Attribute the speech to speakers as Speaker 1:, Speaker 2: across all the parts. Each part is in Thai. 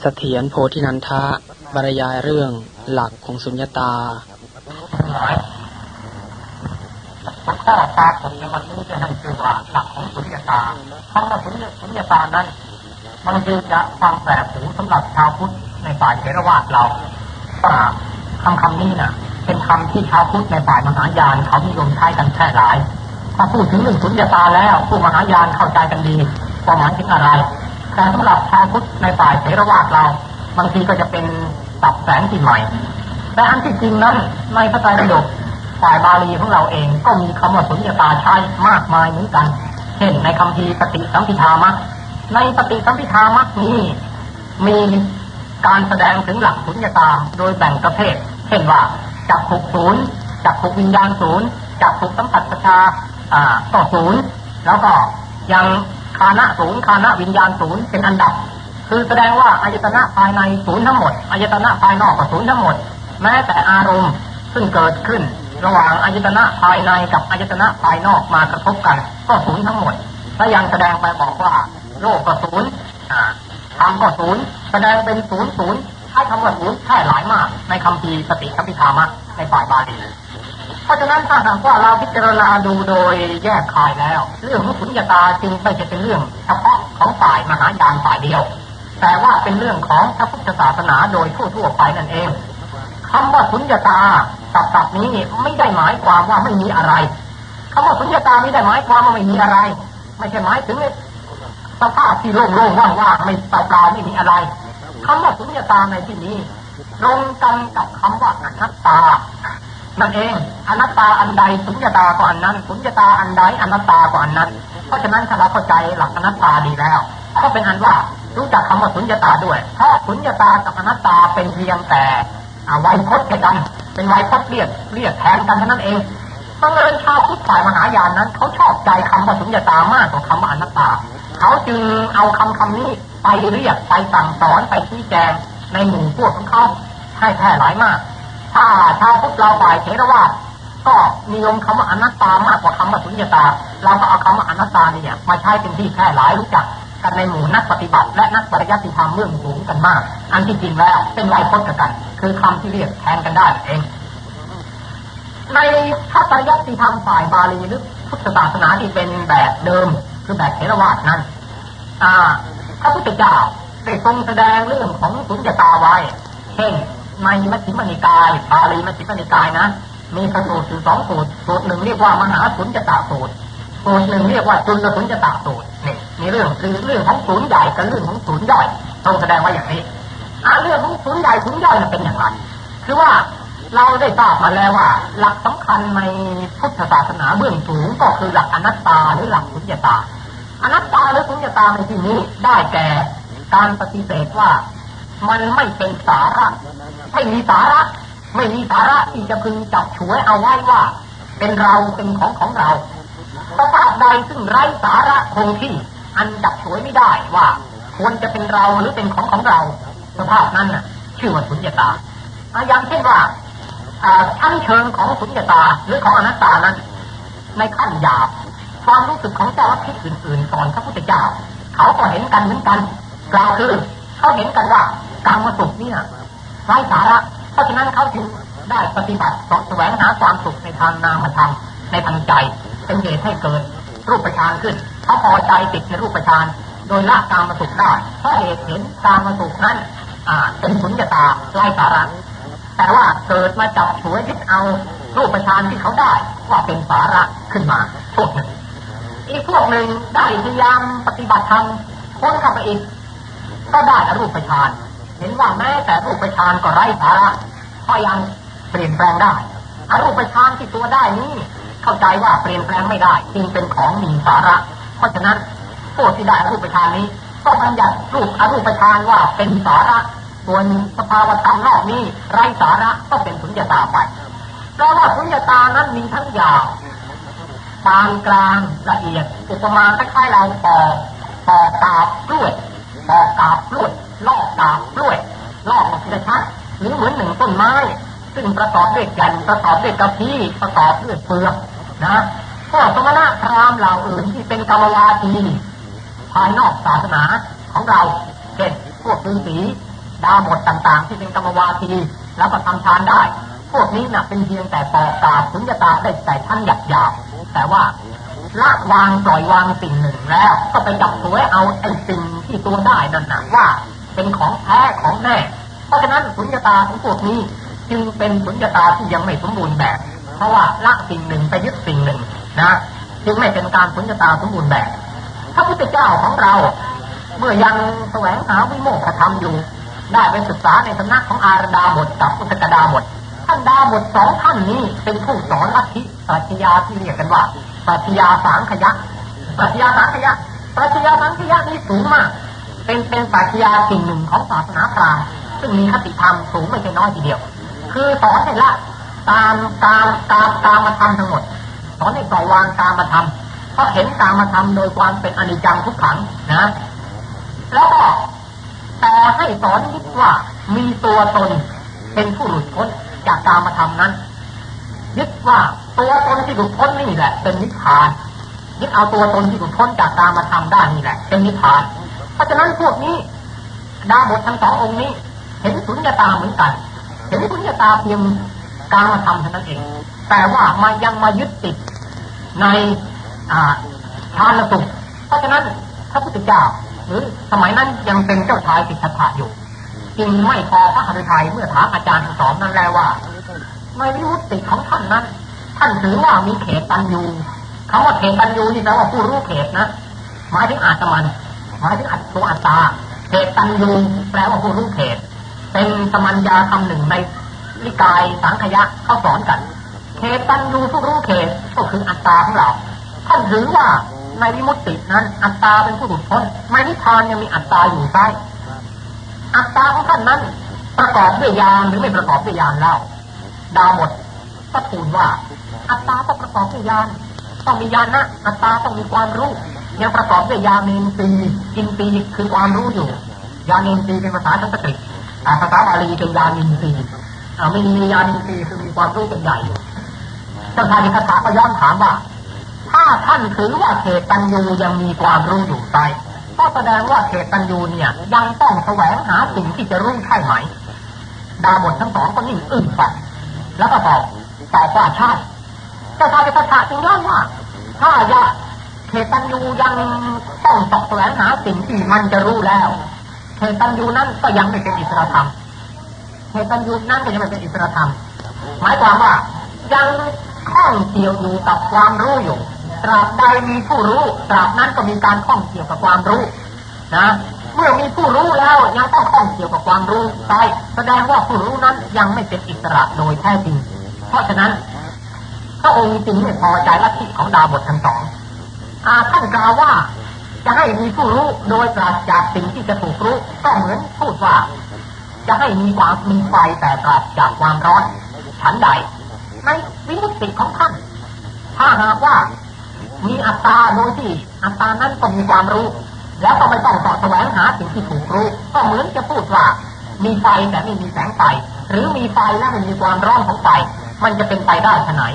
Speaker 1: เสถียรโพธินันทะ บรรยายเรื่องหลักของสุญญตา
Speaker 2: ข้อปรากฏในวันนี้จะให้ชื่อว่าหลักของสุญญตาคำว่าสุญญสุญญตานั้นบางทีจะฟังแปลกหูสำหรับชาวพุทธในฝ่ายเทรวาสเราว่าคำคำนี้น่ะ เป็นคำที่ชาวพุทธในฝ่ายมหายานเขานิยมใช้กันแค่หลาย ถ้าพูดถึงเรื่องสุญญตาแล้วผู้มหายานเข้าใจกันดีว่าหมายถึงอะไร แต่สำหรับชาวพุทธในฝ่ายเทรวาสเรา บางทีก็จะเป็นตับแสงที่ใหม่ แต่อันที่จริงนั้นในพระไตรปิฎกฝ่ายบาลีของเราเองก็มีคำว่าสุญญตาใช้มากมายเหมือนกัน เช่นในคำพีปฏิสัมพิธามักในปฏิสัมพิธามักนี้มีการแสดงถึงหลักสุญญตาโดยแบ่งประเภท เช่นว่าจักขุศูนย์จักขุวิญญาณศูนย์จักขุสัมผัสประชาอ่าต่อศูนย์แล้วก็ยัง คานะศูนย์คานะวิญญาณศูนย์เป็นอันดับ คือแสดงว่าอายตนะภายในศูนย์ทั้งหมดอายตนะภายนอกก็ศูนย์ทั้งหมด แม้แต่อารมณ์ซึ่งเกิดขึ้น ระหว่างอายตนะภายในกับอายตนะภายนอกมากระทบกัน ก็ศูนย์ทั้งหมดและยังแสดงไปบอกว่าโลกก็ศูนย์ธรรมก็ศูนย์แสดงเป็นศูนย์ศูนย์ใช้คำว่าศูนย์แค่หลายมาก ในคำพีสติคัมพิธามะในฝ่ายบาลี เพราะฉะนั้นถ้าหากว่าเราพิจารณาดูโดยแยกคายแล้ว เรื่องของสุญญตาจึงไม่ใช่เป็นเรื่องเฉพาะของฝ่ายมหายานฝ่ายเดียว แต่ว่าเป็นเรื่องของพระพุทธศาสนาโดยทั่วๆไปนั่นเองคำว่าสุญญตาศัพท์ศัพท์นี้ไม่ได้หมายความว่าไม่มีอะไรคำว่าสุญญตาไม่ได้หมายความว่าไม่มีอะไร ไม่ใช่หมายถึงสภาพที่โล่งๆว่างๆไม่เปล่าๆไม่มีอะไรคำว่าสุญญตาในที่นี้ ตรงกันกับคำว่าอนัตตา นั่นเองอนัตตาอันใดสุญญตาก็อันนั้นสุญญตาอันใดอนัตตาก็อันนั้น เพราะฉะนั้นถ้าเราเข้าใจหลักอนัตตาดีแล้ว ก็เป็นอันว่ารู้จักคำว่าสุญญตาด้วย เพราะสุญญตากับอนัตตาเป็นเพียงแต่ไวยพจน์กัน เป็นไวยพจน์เรียกเรียกแทนกันเท่านั้นเองบังเอิญชาวพุทธฝ่ายมหายานนั้น เขาชอบใจคำว่าสุญญตามากกว่าคำว่าอนัตตา เขาจึงเอาคำคำนี้ไปเรียกไปสั่งสอนไปชี้แจงในหมู่พวกของเขาให้แพร่หลายมาก ถ้าชาวพุทธเราฝ่ายเทรวาสก็นิยมคำว่าอนัตตามากกว่าคำว่าสุญญตา เราก็เอาคำว่าอนัตตาเนี่ยมาใช้เป็นที่แพร่หลายรู้จักกันในหมู่นักปฏิบัติ และนักปริยัติธรรมเรื่องสูงกันมาก อันที่จริงแล้วเป็นไวยพจน์กัน คือคำที่เรียกแทนกันได้เอง ในพระปริยัติธรรมฝ่ายบาลีหรือพุทธศาสนาที่เป็นแบบเดิม คือแบบเทรวาสนั้นพระพุทธเจ้าได้ทรงแสดงเรื่องของสุญญตาไว้ เช่น ในมัชฌิมนิกายบาลีมัชฌิมนิกายนะมีพระสูตรอยู่สองสูตรสูตรหนึ่งเรียกว่ามหาสุญญตาสูตรสูตรหนึ่งเรียกว่าจุลสุญญตาสูตรนี่มีเรื่องคือเรื่องของศูนย์ใหญ่กับเรื่องของศูนย์ย่อยทรงแสดงไว้อย่างนี้อาเรื่องของศูนย์ใหญ่ศูนย์ย่อยเป็นอย่างไรคือว่าเราได้ทราบมาแล้วว่า หลักสำคัญในพุทธศาสนาเบื้องสูงก็คือหลักอนัตตาหรือหลักสุญญตาอนัตตาหรือสุญญตาในที่นี้ได้แก่การปฏิเสธว่า มันไม่เป็นสาระ ไม่มีสาระ ไม่มีสาระที่จะพึงจับฉวยเอาไว้ว่า เป็นเราเป็นของของเราสภาพใดซึ่งไร้สาระคงที่ อันจับฉวยไม่ได้ว่าควรจะเป็นเราหรือเป็นของของเรา สภาพนั้นน่ะ ชื่อว่าสุญญตาอย่างเช่นว่าชั้นเชิงของสุญญตาหรือของอนัตตานั้น ในขั้นหยาบความรู้สึกของเจ้าวัตถุอื่นๆก่อนพระพุทธเจ้า เขาก็เห็นกันเหมือนกันกล่าวคือเขาเห็นกันว่า การมาสุขเนี่ยไร้สาระเพราะฉะนั้นเขาจึงได้ปฏิบัติสแสวงหาความสุขในทางนามธรรมในทางใจเป็นเหตุให้เกิดรูปประชานขึ้นเขาพอใจติดในรูปประชานโดยละกามาสุขได้เพราะเหตุเห็นกามาสุขนั้นเป็นสุญญตาไร้สาระแต่ว่าเกิดมาจับฉวยยึดเอารูปประชานที่เขาได้ว่าเป็นสาระขึ้นมาพวกหนึ่งอีกพวกหนึ่งได้พยายามปฏิบัติธรรมค้นเข้าไปอีกก็ได้รูปประชาน เห็นว่าแม้แต่รูปฌานก็ไร้สาระก็ยังเปลี่ยนแปลงได้อารูปฌานที่ตัวได้นี้ เข้าใจว่าเปลี่ยนแปลงไม่ได้จึงเป็นของมีสาระ เพราะฉะนั้นพวกที่ได้รูปฌานนี้ ก็บัญญัติรูปอรูปฌานว่าเป็นสาระส่วนสภาวธรรมนอกนี้ไร้สาระก็เป็นสุญญตาไปเพราะว่าสุญญตานั้นมีทั้งยาวปานกลางละเอียดอุปมาคล้ายๆเราปอกปอกกาบกล้วย ปอกกาบกล้วยลอกกาบกล้วยลอกมาทีละชั้นหรือเหมือนหนึ่งต้นไม้ ซึ่งประกอบด้วยแก่นประกอบด้วยกระพี้ประกอบด้วยเปลือกนะพวกสมณะพราหมณ์เหล่าอื่นที่เป็นกรรมวาทีภายนอกศาสนาของเราเช่นพวกฤาษีดาวหมดต่างๆ ที่เป็นกรรมวาทีแล้วก็ทำฌานได้ พวกนี้นะ่ะเป็นเพียงแต่ปอกตาสุญญตาได้แต่ท่านหยับหยาบแต่ว่า ละวางปล่อยวางสิ่งหนึ่งแล้ว ก็ไปจับตัวเอาไอ้สิ่งที่ตัวได้นั่นนะว่า เป็นของแท้ของแน่ เพราะฉะนั้นสุญญตาของพวกนี้จึงเป็นสุญญตาที่ยังไม่สมบูรณ์แบบ เพราะว่าละสิ่งหนึ่งไปยึดสิ่งหนึ่งนะจึงไม่เป็นการสุญญตาสมบูรณ์แบบพระพุทธเจ้าของเรา เมื่อยังแสวงหาวิโมกขธรรมอยู่ ได้ไปศึกษาในสำนักของอารดาบทกับอุตกดาบทท่านดาบทสองท่านนี้เป็นผู้สอนลัทธิปรัชญาที่เรียกกันว่า ปรัชญาสังขยะปรัชญาสังขยะปรัชญาสังขยะนี้สูงมาก เป็นเป็นปรัชญาสิ่งหนึ่งของศาสนาพราหมณ์ซึ่งมีคติธรรมสูงไม่ใช่น้อยทีเดียว คือสอนให้ละตามตามตามตามมาทำทั้งหมดสอนให้ปล่อยวางตามมาทำเพราะเห็นตามมาทำโดยความเป็นอนิจจังทุกขังนะ แล้วก็แต่ให้สอนยึดว่ามีตัวตนเป็นผู้หลุดพ้นจากกามธรรมนั้น ยึดว่าตัวตนที่หลุดพ้นนี่แหละ เป็นนิพพานยึดเอาตัวตนที่หลุดพ้นจากกามธรรมได้นี่แหละ เป็นนิพพาน เพราะฉะนั้นพวกนี้ดาบททั้งสององค์นี้ เห็นสุญญตาเหมือนกัน เห็นสุญญตาเพียงกามธรรมเท่านั้นเอง แต่ว่ามายังมายึดติดในฌานสุขเพราะฉะนั้นพระพุทธเจ้าหรือสมัยนั้นยังเป็นเจ้าชายสิทธัตถะอยู่ จึงไม่พอพระหฤทัยเมื่อถามอาจารย์ทั้งสองนั้นแล้วว่า ในวิมุตติของท่านนั้น ท่านถือว่ามีเขตตันยูคำว่าเขตตันยูนี่แปลว่าผู้รู้เขตนะหมายถึงอาตมันหมายถึงอัตตัวอัตตาเขตตันยูแปลว่าผู้รู้เขต เป็นสมัญญาคำหนึ่งในนิกายสังขยะเขาสอนกัน เขตตันยูผู้รู้เขตก็คืออัตตาของเราท่านถือว่าในวิมุตตินั้น อัตตาเป็นผู้หลุดพ้นในนิพพานยังมีอัตตาอยู่ใต้อัตตาของท่านนั้น ประกอบด้วยยานหรือไม่ประกอบด้วยยานเล่า ดาวหมดก็ทูลว่า อัตตาต้องประกอบด้วยยานต้องมียานนะอัตตาต้องมีความรู้ยังประกอบด้วยยานินทรีย์อินทรีคือความรู้อยู่ ยานินทรีเป็นภาษาสันสกฤตภาษาบาลีเป็นยานินทรีไม่มียานินทรีคือมีความรู้เป็นใหญ่เจ้าชายคาถาก็ย้อนถามว่า ถ้าท่านถือว่าเขตตันยูยังมีความรู้อยู่ใจก็แสดงว่าเขตตันยูเนี่ย ยังต้องแสวงหาสิ่งที่จะรู้ใช่ไหม ดาบททั้งสองก็นิ่งอึ้งไป แล้วก็ตอบตอบว่าใช่เจ้าชายคาถาจึงย้อนว่า ถ้าอยากเขตันยูยังต้องตอกแสวงหาสิ่งที่มันจะรู้แล้วเขตันยูนั้นก็ยังไม่เป็นอิสระธรรมเขตันยูนั้นก็ยังไม่เป็นอิสระธรรม หมายความว่ายังข้องเกี่ยวอยู่กับความรู้อยู่ ตราบใดมีผู้รู้ ตราบนั้นก็มีการข้องเกี่ยวกับความรู้ นะ เมื่อมีผู้รู้แล้วยังต้องข้องเกี่ยวกับความรู้ไปแสดงว่าผู้รู้นั้นยังไม่เป็นอิสระโดยแท้จริง เพราะฉะนั้นพระองค์จึงไม่พอใจลัทธิของดาบททั้งสองอาท่านกล่าวว่าจะให้มีผู้รู้โดยปราศจากสิ่งที่จะถูกรู้ก็เหมือนพูดว่า จะให้มีความมีไฟแต่ปราศจากความร้อนฉันใดในวิมุตติของท่านถ้าหากว่ามีอัตตาโดยที่อัตตานั้นก็มีความรู้ แล้วก็ไม่ต้องต่อแสวงหาสิ่งที่ถูกรู้ ก็เหมือนจะพูดว่า มีไฟแต่ไม่มีแสงไฟ หรือมีไฟและไม่มีความร้อนของไฟ มันจะเป็นไปได้ขนาด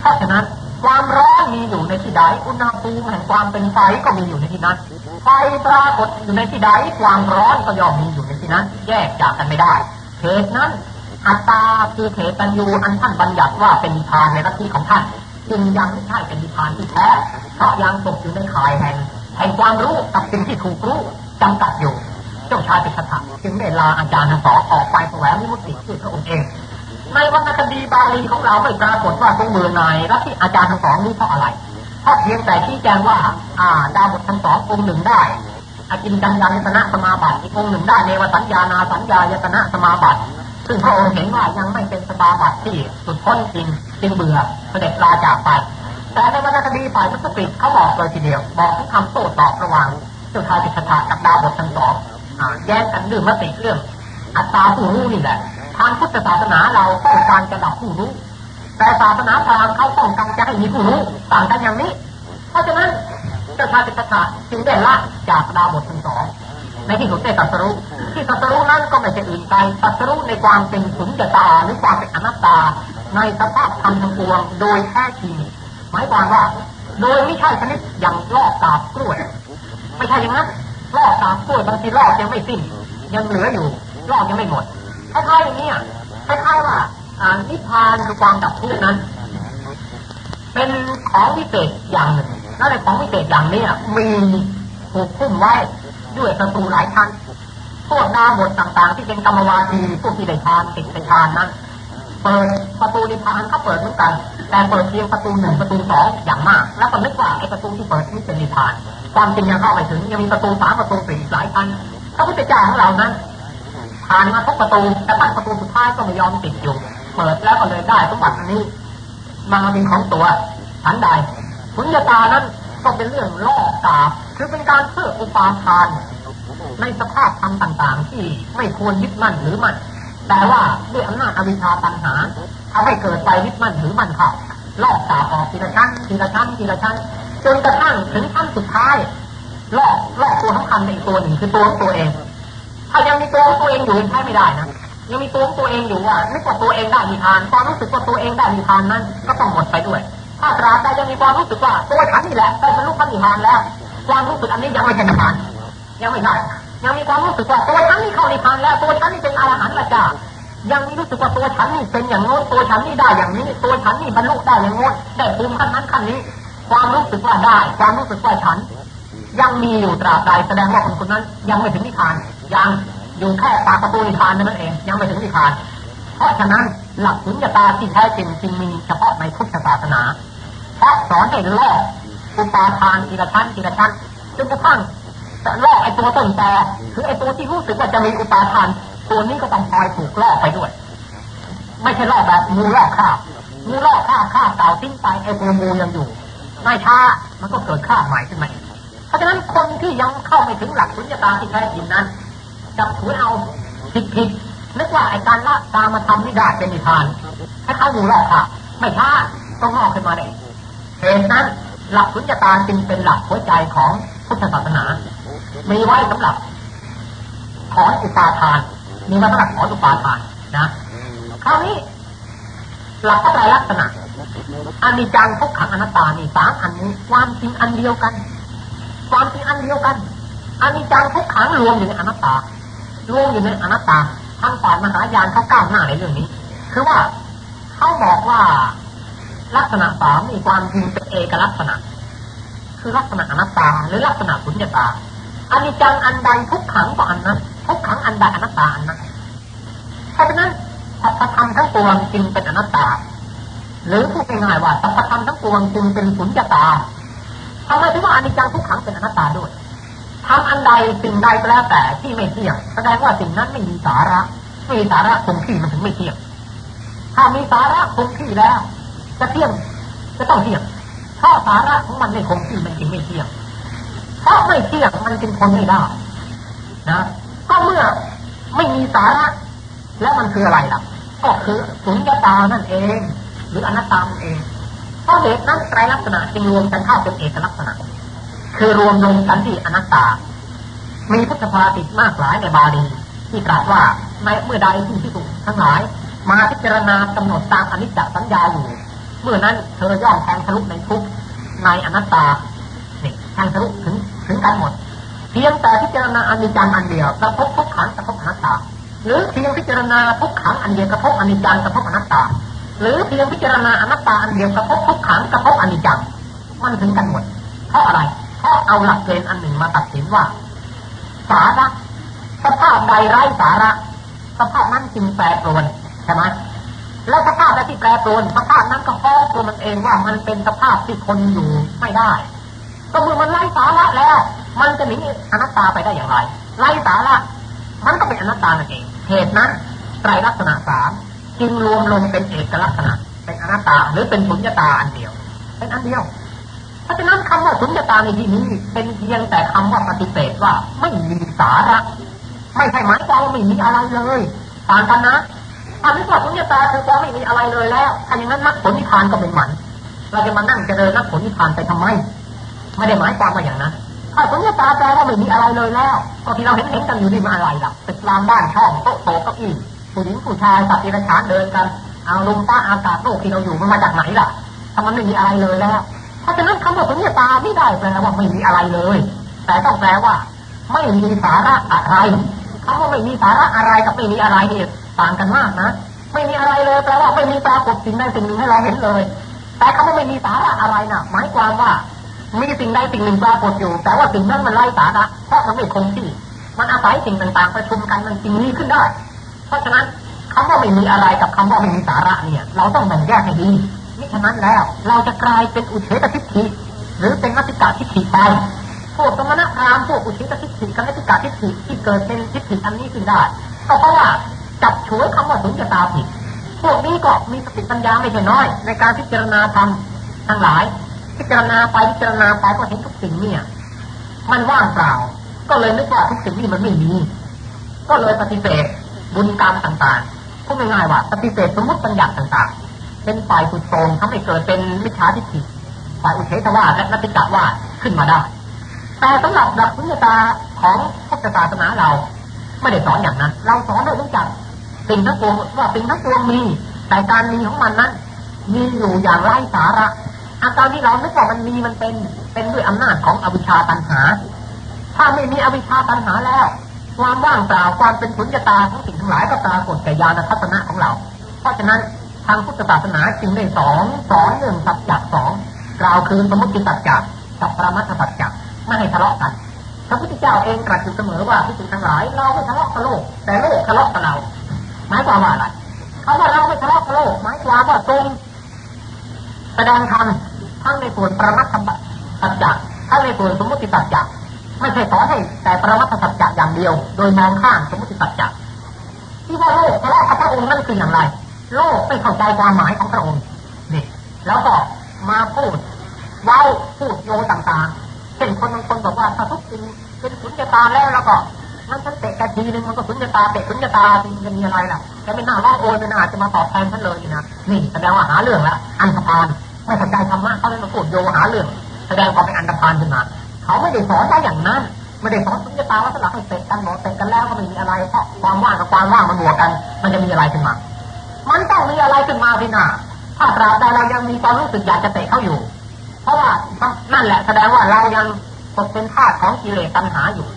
Speaker 2: เพราะฉะนั้นความร้อนมีอยู่ในที่ใด อุณหภูมิแห่งความเป็นไฟก็มีอยู่ในที่นั้น ไฟปรากฏอยู่ในที่ใด ความร้อนก็ย่อมมีอยู่ในที่นั้น แยกจากกันไม่ได้เหตุนั้นอัตตาคือเถตัญญูอันท่านบัญญัติว่าเป็นนิพานในรัฐที่ของท่าน จึงยังไม่ใช่เป็นนิพานที่แท้เพราะยังตกอยู่ในข่ายแห่ง แห่งความรู้กับสิ่งที่ถูกรู้จำกัดอยู่ เจ้าชายปิชถะจึงได้ลาอาจารย์ทั้งสองออกไปแสวงวิมุตติด้วยพระองค์เอง ในวรรณคดีบาลีของเราไม่ปรากฏว่าทรงเบื่อหน่ายรัที่อาจารย์ทั้งสองนี้เพราะอะไร เพราะเพียงแต่ชี้แจงว่า อ่า ดาวบททั้งสององค์หนึ่งได้อากินจัญญายตนะสมาบัติอีกองค์หนึ่งได้เนวสัญญานาสัญญายตนะสมาบัติ ซึ่งพระองค์เห็นว่ายังไม่เป็นสตาบัติที่สุดพ้นจริงจึงเบื่อเสด็จลาจากไป แต่ในวรรณคดีฝ่ายมุสลิมเขาบอกเลยทีเดียวบอกถึงคำโต้ตอบระหว่างเจ้าชายสิทธัตถะกับดาวบททั้งสองแย้งกันเรื่องมติเรื่อง อัตตาผู้รู้นี่แหละทางพุทธศาสนาเราต้องการจะดับผู้รู้ แต่ศาสนาพราหมณ์เขาต้องการจะให้มีผู้รู้ต่างกันอย่างนี้ เพราะฉะนั้นเจ้าชายสิทธัตถะจึงได้ละจากดาวบททั้งสองในที่สุดได้ตัสรู้ที่ตัสรู้นั้นก็ไม่ใช่อื่นไกลตัสรู้ในความเป็นสุญญตาหรือความเป็นอนัตตา ในสภาพธรรมทั้งปวงโดยแท้จริง หมายความว่า โดยไม่ใช่ชนิดอย่างลอกกาบกล้วย ไม่ใช่อย่างนั้นลอกกาบกล้วยบางทีลอกยังไม่สิ้น ยังเหลืออยู่ลอกยังไม่หมดคล้ายๆอย่างนี้คล้ายๆว่านิพพานคือความดับทุกข์นั้น เป็นของวิเศษอย่างหนึ่งแล้วในของวิเศษอย่างนี้มีถูกคุ้มไว้ด้วยประตูหลายชั้นพวกดาบทต่างๆ ที่เป็นกรรมวาทีพวกที่ได้ทานติดในทานนั้น เปิดประตูนิพพานเขาเปิดเหมือนกัน แต่เปิดเพียงประตูหนึ่งประตูสองอย่างมาก แล้วก็นึกว่าไอ้ประตูที่เปิดนี่เป็นนิพพาน ความจริงยังเข้าไปถึงยังมีประตูสามประตูสี่หลายชั้นพระพุทธเจ้าของเรานั้นผ่านมาทุกประตูแต่ตั้งประตูสุดท้ายก็ไม่ยอมติดอยู่ เปิดแล้วก็เลยได้สมบัติอันนี้มาเป็นของตัวฉันใดสุญญตานั้นก็เป็นเรื่องล่อกาบคือเป็นการเพื่ออุปาทาน ในสภาพธรรมต่างๆ ที่ไม่ควรยึดมั่นหรือมั่น แต่ว่าด้วยอำนาจอวิชชาตัณหาทำให้เกิดไปยึดมั่นหรือมั่นเข้าลอกตาออกทีละชั้นทีละชั้นทีละชั้นจนกระทั่งถึงขั้นสุดท้ายลอกลอกตัวสำคัญในตัวหนึ่งคือตัวของตัวเอง ถ้ายังมีตัวของตัวเองอยู่ใช้ไม่ได้นะยังมีตัวของตัวเองอยู่ว่านึกว่าตัวเองได้มีทานความรู้สึกว่าตัวเองได้มีทานนั้นก็ต้องหมดไปด้วย ถ้าตราบใดยังมีความรู้สึกว่าตัวฉันนี่แหละได้บรรลุพระนิพพานแล้ว ความรู้สึกอันนี้ยังไม่ใช่นิพพานยังไม่ได้ ยังมีความรู้สึกว่าตัวฉันนี่เข้านิพพานแล้วตัวฉันนี่เป็นอรหันต์ละจ้ายังมีรู้สึกว่าตัวฉันนี่เป็นอย่างโน้นตัวฉันนี่ได้อย่างนี้ ตัวฉันนี่บรรลุได้อย่างโน้นได้ภูมิขั้นนั้นขั้นนี้ ความรู้สึกว่าได้ ความรู้สึกว่าฉัน ยังมีอยู่ตราบใดแสดงว่าคนคนนั้น ยังไม่ถึงนิพพาน ยังอยู่แค่ปากประตูนิพพานนั่นเอง ยังไม่ถึงนิพพาน เพราะฉะนั้นหลักสุญญตาที่แท้จริงจึงมีเฉพาะในพุทธศาสนาเพราะสอนให้ลกอุปาทานทีละชั้นทีละชั้นจนกระทั่ง จะลอกไอ้ตัวต้นแต่คือไอ้ตัวที่รู้สึกว่าจะมีอุปาทาน ตัวนี้ก็ต้องคอยถูกลอกไปด้วย ไม่ใช่ลอกแบบมูลอกข้าวมูลอกข้าวข้าวเก่าทิ้งไปไอ้ตัวมูยังอยู่ไม่ช้ามันก็เกิดข้าวใหม่ขึ้นมาเพราะฉะนั้นคนที่ยังเข้าไม่ถึงหลักสุญญตาที่แท้จริงนั้นจะถือเอาผิดผิดนึกว่าไอ้การละตามาทำนี่ได้เป็นนิทานให้เขามูลอกค่ะ ไม่ช้าต้องงอกขึ้นมาได้เหตุนั้นหลักสุญญตาจึงเป็นหลักหัวใจของพุทธศาสนา มีไว้สำหรับถอนอุปาทาน มีมาสำหรับถอนอุปาทานนะคราวนี้หลักพระไตรลักษณะอันนี้จังทุกขังอนัตตานี่สามอันนี้ความจริงอันเดียวกัน ความจริงอันเดียวกันอันนี้จังทุกขังรวมอยู่ในอนัตตารวมอยู่ในอนัตตาทางฝ่ายมหายานเขาก้าวหน้าในเรื่องนี้ คือว่าเขาบอกว่าลักษณะสามมีความจริงเป็นเอกลักษณะ คือลักษณะอนัตตา หรือลักษณะสุญญตา อันนี้จังอันใดทุกขังก็อันนั้นทุกขังอันใดอนัตตาอันนั้นเพราะฉะนั้นสัพพธรรมทั้งปวงจึงเป็นอนัตตา หรือพูดง่ายๆว่าสัพพธรรมทั้งปวงจึงเป็นสุญญตาทำไมถึงว่าอนิจจังทุกขังเป็นอนัตตาด้วยทำอันใดสิ่งใดก็แล้วแต่ที่ไม่เที่ยง แสดงว่าสิ่งนั้นไม่มีสาระไม่มีสาระคงที่มันถึงไม่เที่ยง ถ้ามีสาระคงที่แล้ว จะเที่ยงจะต้องเที่ยงถ้าสาระของมันไม่คงที่มันจึงไม่เที่ยง ราะไม่เที่ยงมันจึงทนไม่ได้นะก็เมื่อไม่มีสาระ แล้วมันคืออะไรล่ะ ก็คือสุญญตานั่นเอง หรืออนัตตานั่นเองเพราะเหตุนั้นไตรลักษณะจึงรวมกันเข้าเป็นเอกลักษณะ คือรวมลงกันที่อนัตตา มีพุทธภาษิมากหลายในบาลีที่กล่าวว่าในเมื่อใดที่ที่ถูกทั้งหลาย มาพิจารณากำหนดตามอนิจจสัญญาอยู่ เมื่อนั้นเธอย่อมแทงทะลุในทุกในอนัตตาเนี่ยแทงทะลุถึง ถึงกันหมด เพียงแต่พิจารณาอนิจจังอันเดียวกระทบทุกขังกระทบอนัตตา หรือเพียงพิจารณาทุกขังอันเดียวกระทบอนิจจังกระทบอนัตตา หรือเพียงพิจารณาอนัตตาอันเดียวกระทบทุกขังกระทบอนิจจังมันถึงกันหมด เพราะอะไร เพราะเอาหลักเกณฑ์อันหนึ่งมาตัดสินว่า สาระสภาพใดไร้สาระสภาพนั้นจึงแปรปรวนใช่ไหมแล้วสภาพใดที่แปรปรวนสภาพนั้นก็ฟ้องตัวมันเองว่ามันเป็นสภาพที่คนอยู่ไม่ได้ ก็เมื่อมันไร้สาระแล้ว มันจะหนีอนัตตาไปได้อย่างไรไร้สาระมันก็เป็นอนัตตานั่นเองเหตุนั้นไตรลักษณะสามจึงรวมลงเป็นเอกลักษณะ เป็นอนัตตาหรือเป็นสุญญตาอันเดียว เป็นอันเดียว เพราะฉะนั้นคำว่าสุญญตาในที่นี้ เป็นเพียงแต่คำว่าปฏิเสธว่าไม่มีสาระ ไม่ใช่หมายความว่าไม่มีอะไรเลยต่างกันนะถ้านึกว่าสุญญตาคือความไม่มีอะไรเลยแล้วถ้าอย่างนั้นนักผลนิพพานก็เป็นหมัน เราจะมานั่งเจริญนักผลนิพพานไปทำไม ไม่ได้หมายความว่าอย่างนั้นถ้าสุญญตาแปลว่าไม่มีอะไรเลยแล้ว ก็ที่เราเห็นเห็นกันอยู่นี่มันอะไรล่ะตึกรามบ้านช่องโต๊ะโต๊ะเก้าอี้ผู้หญิงผู้ชายสัตว์ที่ระชานเดินกันเอาลมฟ้าอากาศโลกที่เราอยู่มันมาจากไหนล่ะถ้ามันไม่มีอะไรเลยแล้วเพราะฉะนั้นคำว่าสุญญตาไม่ได้แปลว่าไม่มีอะไรเลย แต่ต้องแปลว่า ไม่มีสาระอะไรคำว่าไม่มีสาระอะไรกับไม่มีอะไรเนี่ต่างกันมากนะไม่มีอะไรเลยแปลว่าไม่มีปรากฏสิ่งใดสิ่งหนึ่งให้เราเห็นเลย แต่คำว่าไม่มีสาระอะไรนะ่ะ หมายความว่า มีสิ่งใดสิ่งหนึ่งปรากฏอยู่ แต่ว่าสิ่งนั้นมันไร้สาระเพราะมันไม่คงที่ มันอาศัยสิ่งต่างๆประชุมกันมันสิ่งนี้ขึ้นได้ เพราะฉะนั้นคำว่าไม่มีอะไรกับคำว่าไม่มีสาระเนี่ย เราต้องแบ่งแยกให้ดีมิฉะนั้นแล้ว เราจะกลายเป็นอุเฉตทิฏฐิหรือเป็นนักติกาทิฏฐิไปพวกสมณพราหมณ์พวกอุเฉตทิฏฐิกับนักติกาทิฏฐิที่เกิดเป็นทิฏฐิอันนี้ขึ้นได้ก็เพราะว่าจับฉวยคำว่าสุญญตาผิดพวกนี้ก็มีสติปัญญาไม่ใช่น้อย ในการพิจารณาธรรมทั้งหลาย พิจารณาไปพิจารณาไปก็เห็นทุกสิ่งเนี่ย มันว่างเปล่า ก็เลยนึกว่าทุกสิ่งนี้มันไม่มี ก็เลยปฏิเสธบุญกรรมต่างๆพูดง่ายๆว่าปฏิเสธสมมติปัญญัติต่างๆ เป็นฝ่ายสุดโต่งทำให้เกิดเป็นมิจฉาทิฏฐิฝ่ายอุเทศวาและนัตติกะวาขึ้นมาได้ แต่สำหรับหลักพุทธตาของพุทธศาสนาเรา ไม่ได้สอนอย่างนั้น เราสอนให้รู้จักสิ่งทั้งปวงว่าสิ่งทั้งปวงมีแต่การมีของมันนั้นมีอยู่อย่างไร้สาระ อาการที่เราไม่ว่ามันมีมันเป็นเป็นด้วยอำนาจของอวิชชาตัณหา ถ้าไม่มีอวิชชาตัณหาแล้ว ความว่างเปล่าความเป็นสุญญตาของสิ่งทั้งหลายก็ปรากฏแก่ญาณทัศนะของเรา เพราะฉะนั้นทางพุทธศาสนาจึงได้สอนสอนเรื่องสัจจะสองกล่าวคือสมมติสัจจะกับปรมัตถสัจจะไม่ให้ทะเลาะกันพระพุทธเจ้าเองตรัสอยู่เสมอว่าที่สิ่งทั้งหลายเราไม่ทะเลาะกับโลก แต่โลกทะเลาะกับเราหมายความว่าอะไรเขาว่าเราไม่ทะเลาะกับโลกหมายความว่าทรงแสดงธรรม ทั้งในส่วนประมัตถสัจจะทั้งในส่วนสมมติสัจจะไม่ใช่สอนให้แต่ประมัตถสัจจะอย่างเดียว โดยมองข้ามสมมติสัจจะที่ว่าโลกทะเลาะพระองค์นั่นคืออย่างไร โลกไม่เข้าใจความหมายของพระองค์นี่แล้วก็มาพูดเว้าพูดโยต่างๆเช่นคนบางคนบอกว่าถ้าทุกสิ่งเป็นสุญญตาแล้วแล้วก็มันฉันเตะกะทีนึงมันก็สุญญตาเตะสุญญตาจะมีอะไรล่ะแกไม่น่าร้องโอยไม่น่าจะมาตอบแทนฉันเลยนะนี่แสดงว่าหาเรื่องละอันธพาล ไม่เข้าใจธรรมะเขาเลยมาพูดโยหาเรื่องแสดงความเป็นอันธพาลขึ้นมาเขาไม่ได้สอนได้อย่างนั้นไม่ได้สอนสุญญตาว่าสลักให้เตะกันหมดเตะกันแล้วก็ไม่มีอะไรเพราะความว่างกับความว่างมันบวกกัน มันจะมีอะไรขึ้นมา มันต้องมีอะไรขึ้นมาพี่นาถ้าตราบใดเรายังมีความรู้สึกอยากจะเตะเขาอยู่ เพราะว่านั่นแหละแสดงว่าเรายังตกเป็นทาสของกิเลสตัณหาอยู่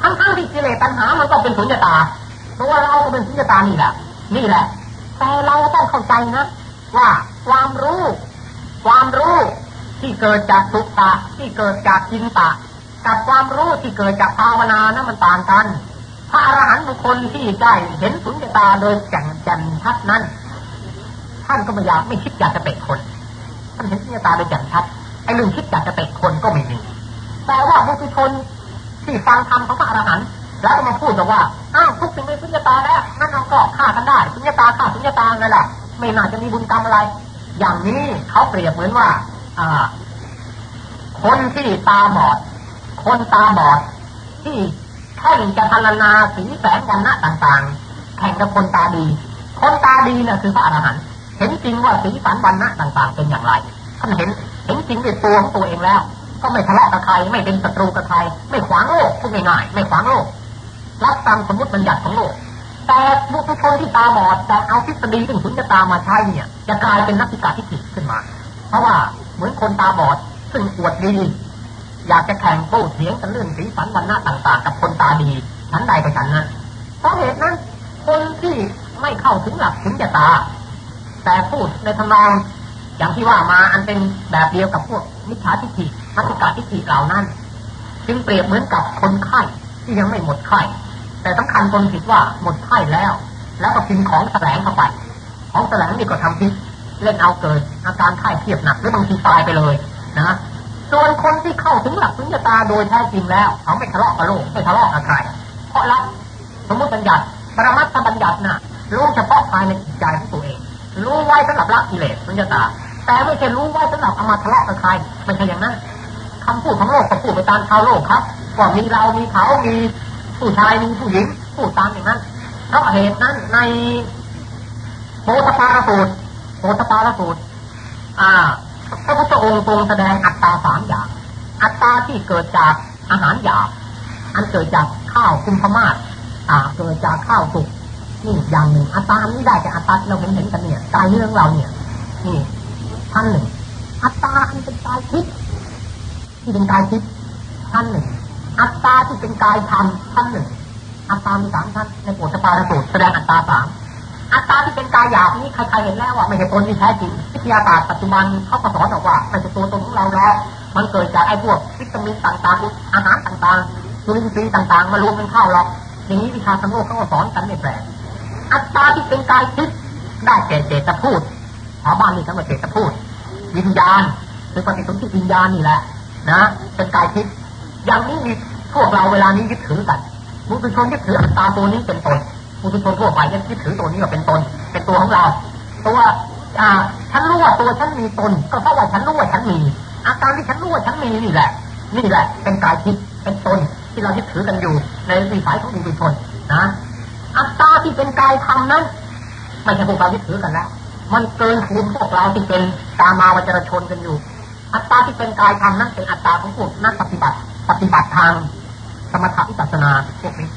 Speaker 2: ทั้งๆที่กิเลสตัณหามันก็เป็นสุญญตาเพราะว่าเราก็เป็นสุญญตานี่แหละ นี่แหละ แต่เราต้องเข้าใจนะว่าความรู้ ความรู้ที่เกิดจากสุตตะที่เกิดจากจินตะ กับความรู้ที่เกิดจากภาวนานะมันต่างกัน พระอรหันต์บุคคลที่ได้เห็นสุญญตาโดยแจ่มแจ่มชัดนั้น ท่านก็ไม่อยากไม่คิดอยากจะเตะคน ท่านเห็นสุญญตาโดยแจ่มชัดไอ้เรื่องคิดอยากจะเตะคนก็ไม่มีแต่ว่าบุคคลที่ฟังธรรมของพระอรหันต์แล้วก็มาพูดบอกว่าอ้าวทุกสิ่งเป็นสุญญตาแล้วนั่นเราก็ฆ่ากันได้สุญญตาฆ่าสุญญตาไงล่ะไม่น่าจะมีบุญกรรมอะไร อย่างนี้เขาเปรียบเหมือนว่าคนที่ตาบอด คนตาบอด ที่แข่งจะพรรณนาสีแสงวันณะต่างๆ แข่งกับคนตาดี คนตาดีนี่ยคือพระอรหันต์เห็นจริงว่าสีสันวันณะต่าง ๆ เป็นอย่างไรท่านเห็นเห็นจริงด้วยตัวของตัวเองแล้ว ก็ไม่ทะเลาะกับใครไม่เป็นศัตรูกับใครไม่ขวางโลกพูดง่ายๆไม่ขวางโลกรับตามสมมติบัญญัติของโลก แต่บุคคลที่ตาบอดแต่เอาทฤษฎีเรื่องสุญญตามาใช้เนี่ย จะกลายเป็นนักศึกาทิฏฐิขึ้นมา เพราะว่าเหมือนคนตาบอดซึ่งอวดดีอยากจะแข่งโต้เถียงกันเรื่องสีสันวันณะต่างๆ กับคนตาดีชั้นใดกับชั้นนั้นเพราะเหตุนั้นคนที่ไม่เข้าถึงหลักสุญญตา แต่พูดในทำนองอย่างที่ว่ามาอันเป็นแบบเดียวกับพวกมิจฉาทิฏฐินักศึกาทิฏฐิเหล่านั้น จึงเปรียบเหมือนกับคนไข้ที่ยังไม่หมดไข้ แต่สำคัญคนผิดว่าหมดไข้แล้ว แล้วก็กินของแสลงเข้าไปของแสลงนี่ก็ทำพิษเล่นเอาเกิดอาการไข้เทียบหนักหรือบางทีตายไปเลยนะส่วนคนที่เข้าถึงหลักสุญญาตาโดยแท้จริงแล้ว เขาไม่ทะเลาะกับโลกไม่ทะเลาะกับใครเพราะรักสมมติบัญญัติปรมัตถบัญญัติน่ะรู้เฉพาะภายในจิตใจของตัวเอง รู้ไว้สำหรับละกิเลสสุญญาตา แต่ไม่ใช่รู้ไว้สำหรับเอามาทะเลาะกับใครไม่ใช่อย่างนั้นคำพูดของโลกก็พูดไปตามชาวโลกครับว่ามีเรามีเขามี ผู้ชายมีผู้หญิงพูดตามอย่างนั้นเพราะเหตุนั้นในโพธปารสูตรโพธปารสูตรอ่าพระพุทธองค์ทรงแสดงอัตตาสามอย่าง อัตตาที่เกิดจากอาหารหยาบอันเกิดจากข้าวคุมพมาศอ่า เกิดจากข้าวสุกนี่อย่างหนึ่งอัตตานี้ได้จากอัตตาเราเห็นเห็นกันเนี่ยกายเนื้อของเราเนี่ย นี่ท่านหนึ่งอัตตาอันเป็นกายทิพย์ที่เป็นกายทิพย์ท่านหนึ่ง อัตตาที่เป็นกายธรรมท่านหนึ่ง อัตตามีสามชั้นในโปรตปาระสูตรแสดงอัตตาสามอัตตาที่เป็นกายหยาบนี้ใครๆเห็นแล้วว่าไม่ใช่ตนที่แท้จริงวิทยาศาสตร์ปัจจุบันเขาก็สอนบอกว่าไม่ใช่ตัวตนของเราแล้วมันเกิดจากไอ้พวกวิตามินต่างๆอาหารต่างๆจุลินทรีย์ต่างๆมารวมกันเข้าหรอกอย่างนี้วิชาสังโลกเขาก็สอนกันไม่แปลกอัตตาที่เป็นกายทิพย์ได้แก่เจตพูดชาวบ้านนี่เขาเรียกเจตพูด วิญญาณคือปฏิสนธิวิญญาณนี่แหละ นะเป็นกายทิพย์ อย่างนี้มีพวกเราเวลานี้ยึดถือกันมุตุชนยึดถืออัตตาตัวนี้เป็นตนมุตุชนทั่วไปยึดถือตัวนี้ว่าเป็นตน เป็นตัวของเราตัวอ่าฉันรู้ว่าตัวฉันมีตน ก็เพราะว่าฉันรู้ว่าฉันมี อาการที่ฉันรู้ว่าฉันมีนี่แหละ นี่แหละ เป็นกายทิพย์เป็นตนที่เรายึดถือกันอยู่ในวิสัยของมุตุชนนะอัตตาที่เป็นกายธรรมนั้นไม่ใช่พวกเรายึดถือกันแล้ว มันเกินภูมิพวกเราที่เป็นตามาวจรชนกันอยู่ อัตตาที่เป็นกายธรรมนั้นเป็นอัตตาของพวกนักปฏิบัติ ปฏิบัติทางสมถะวิปัสสนาพวกนี้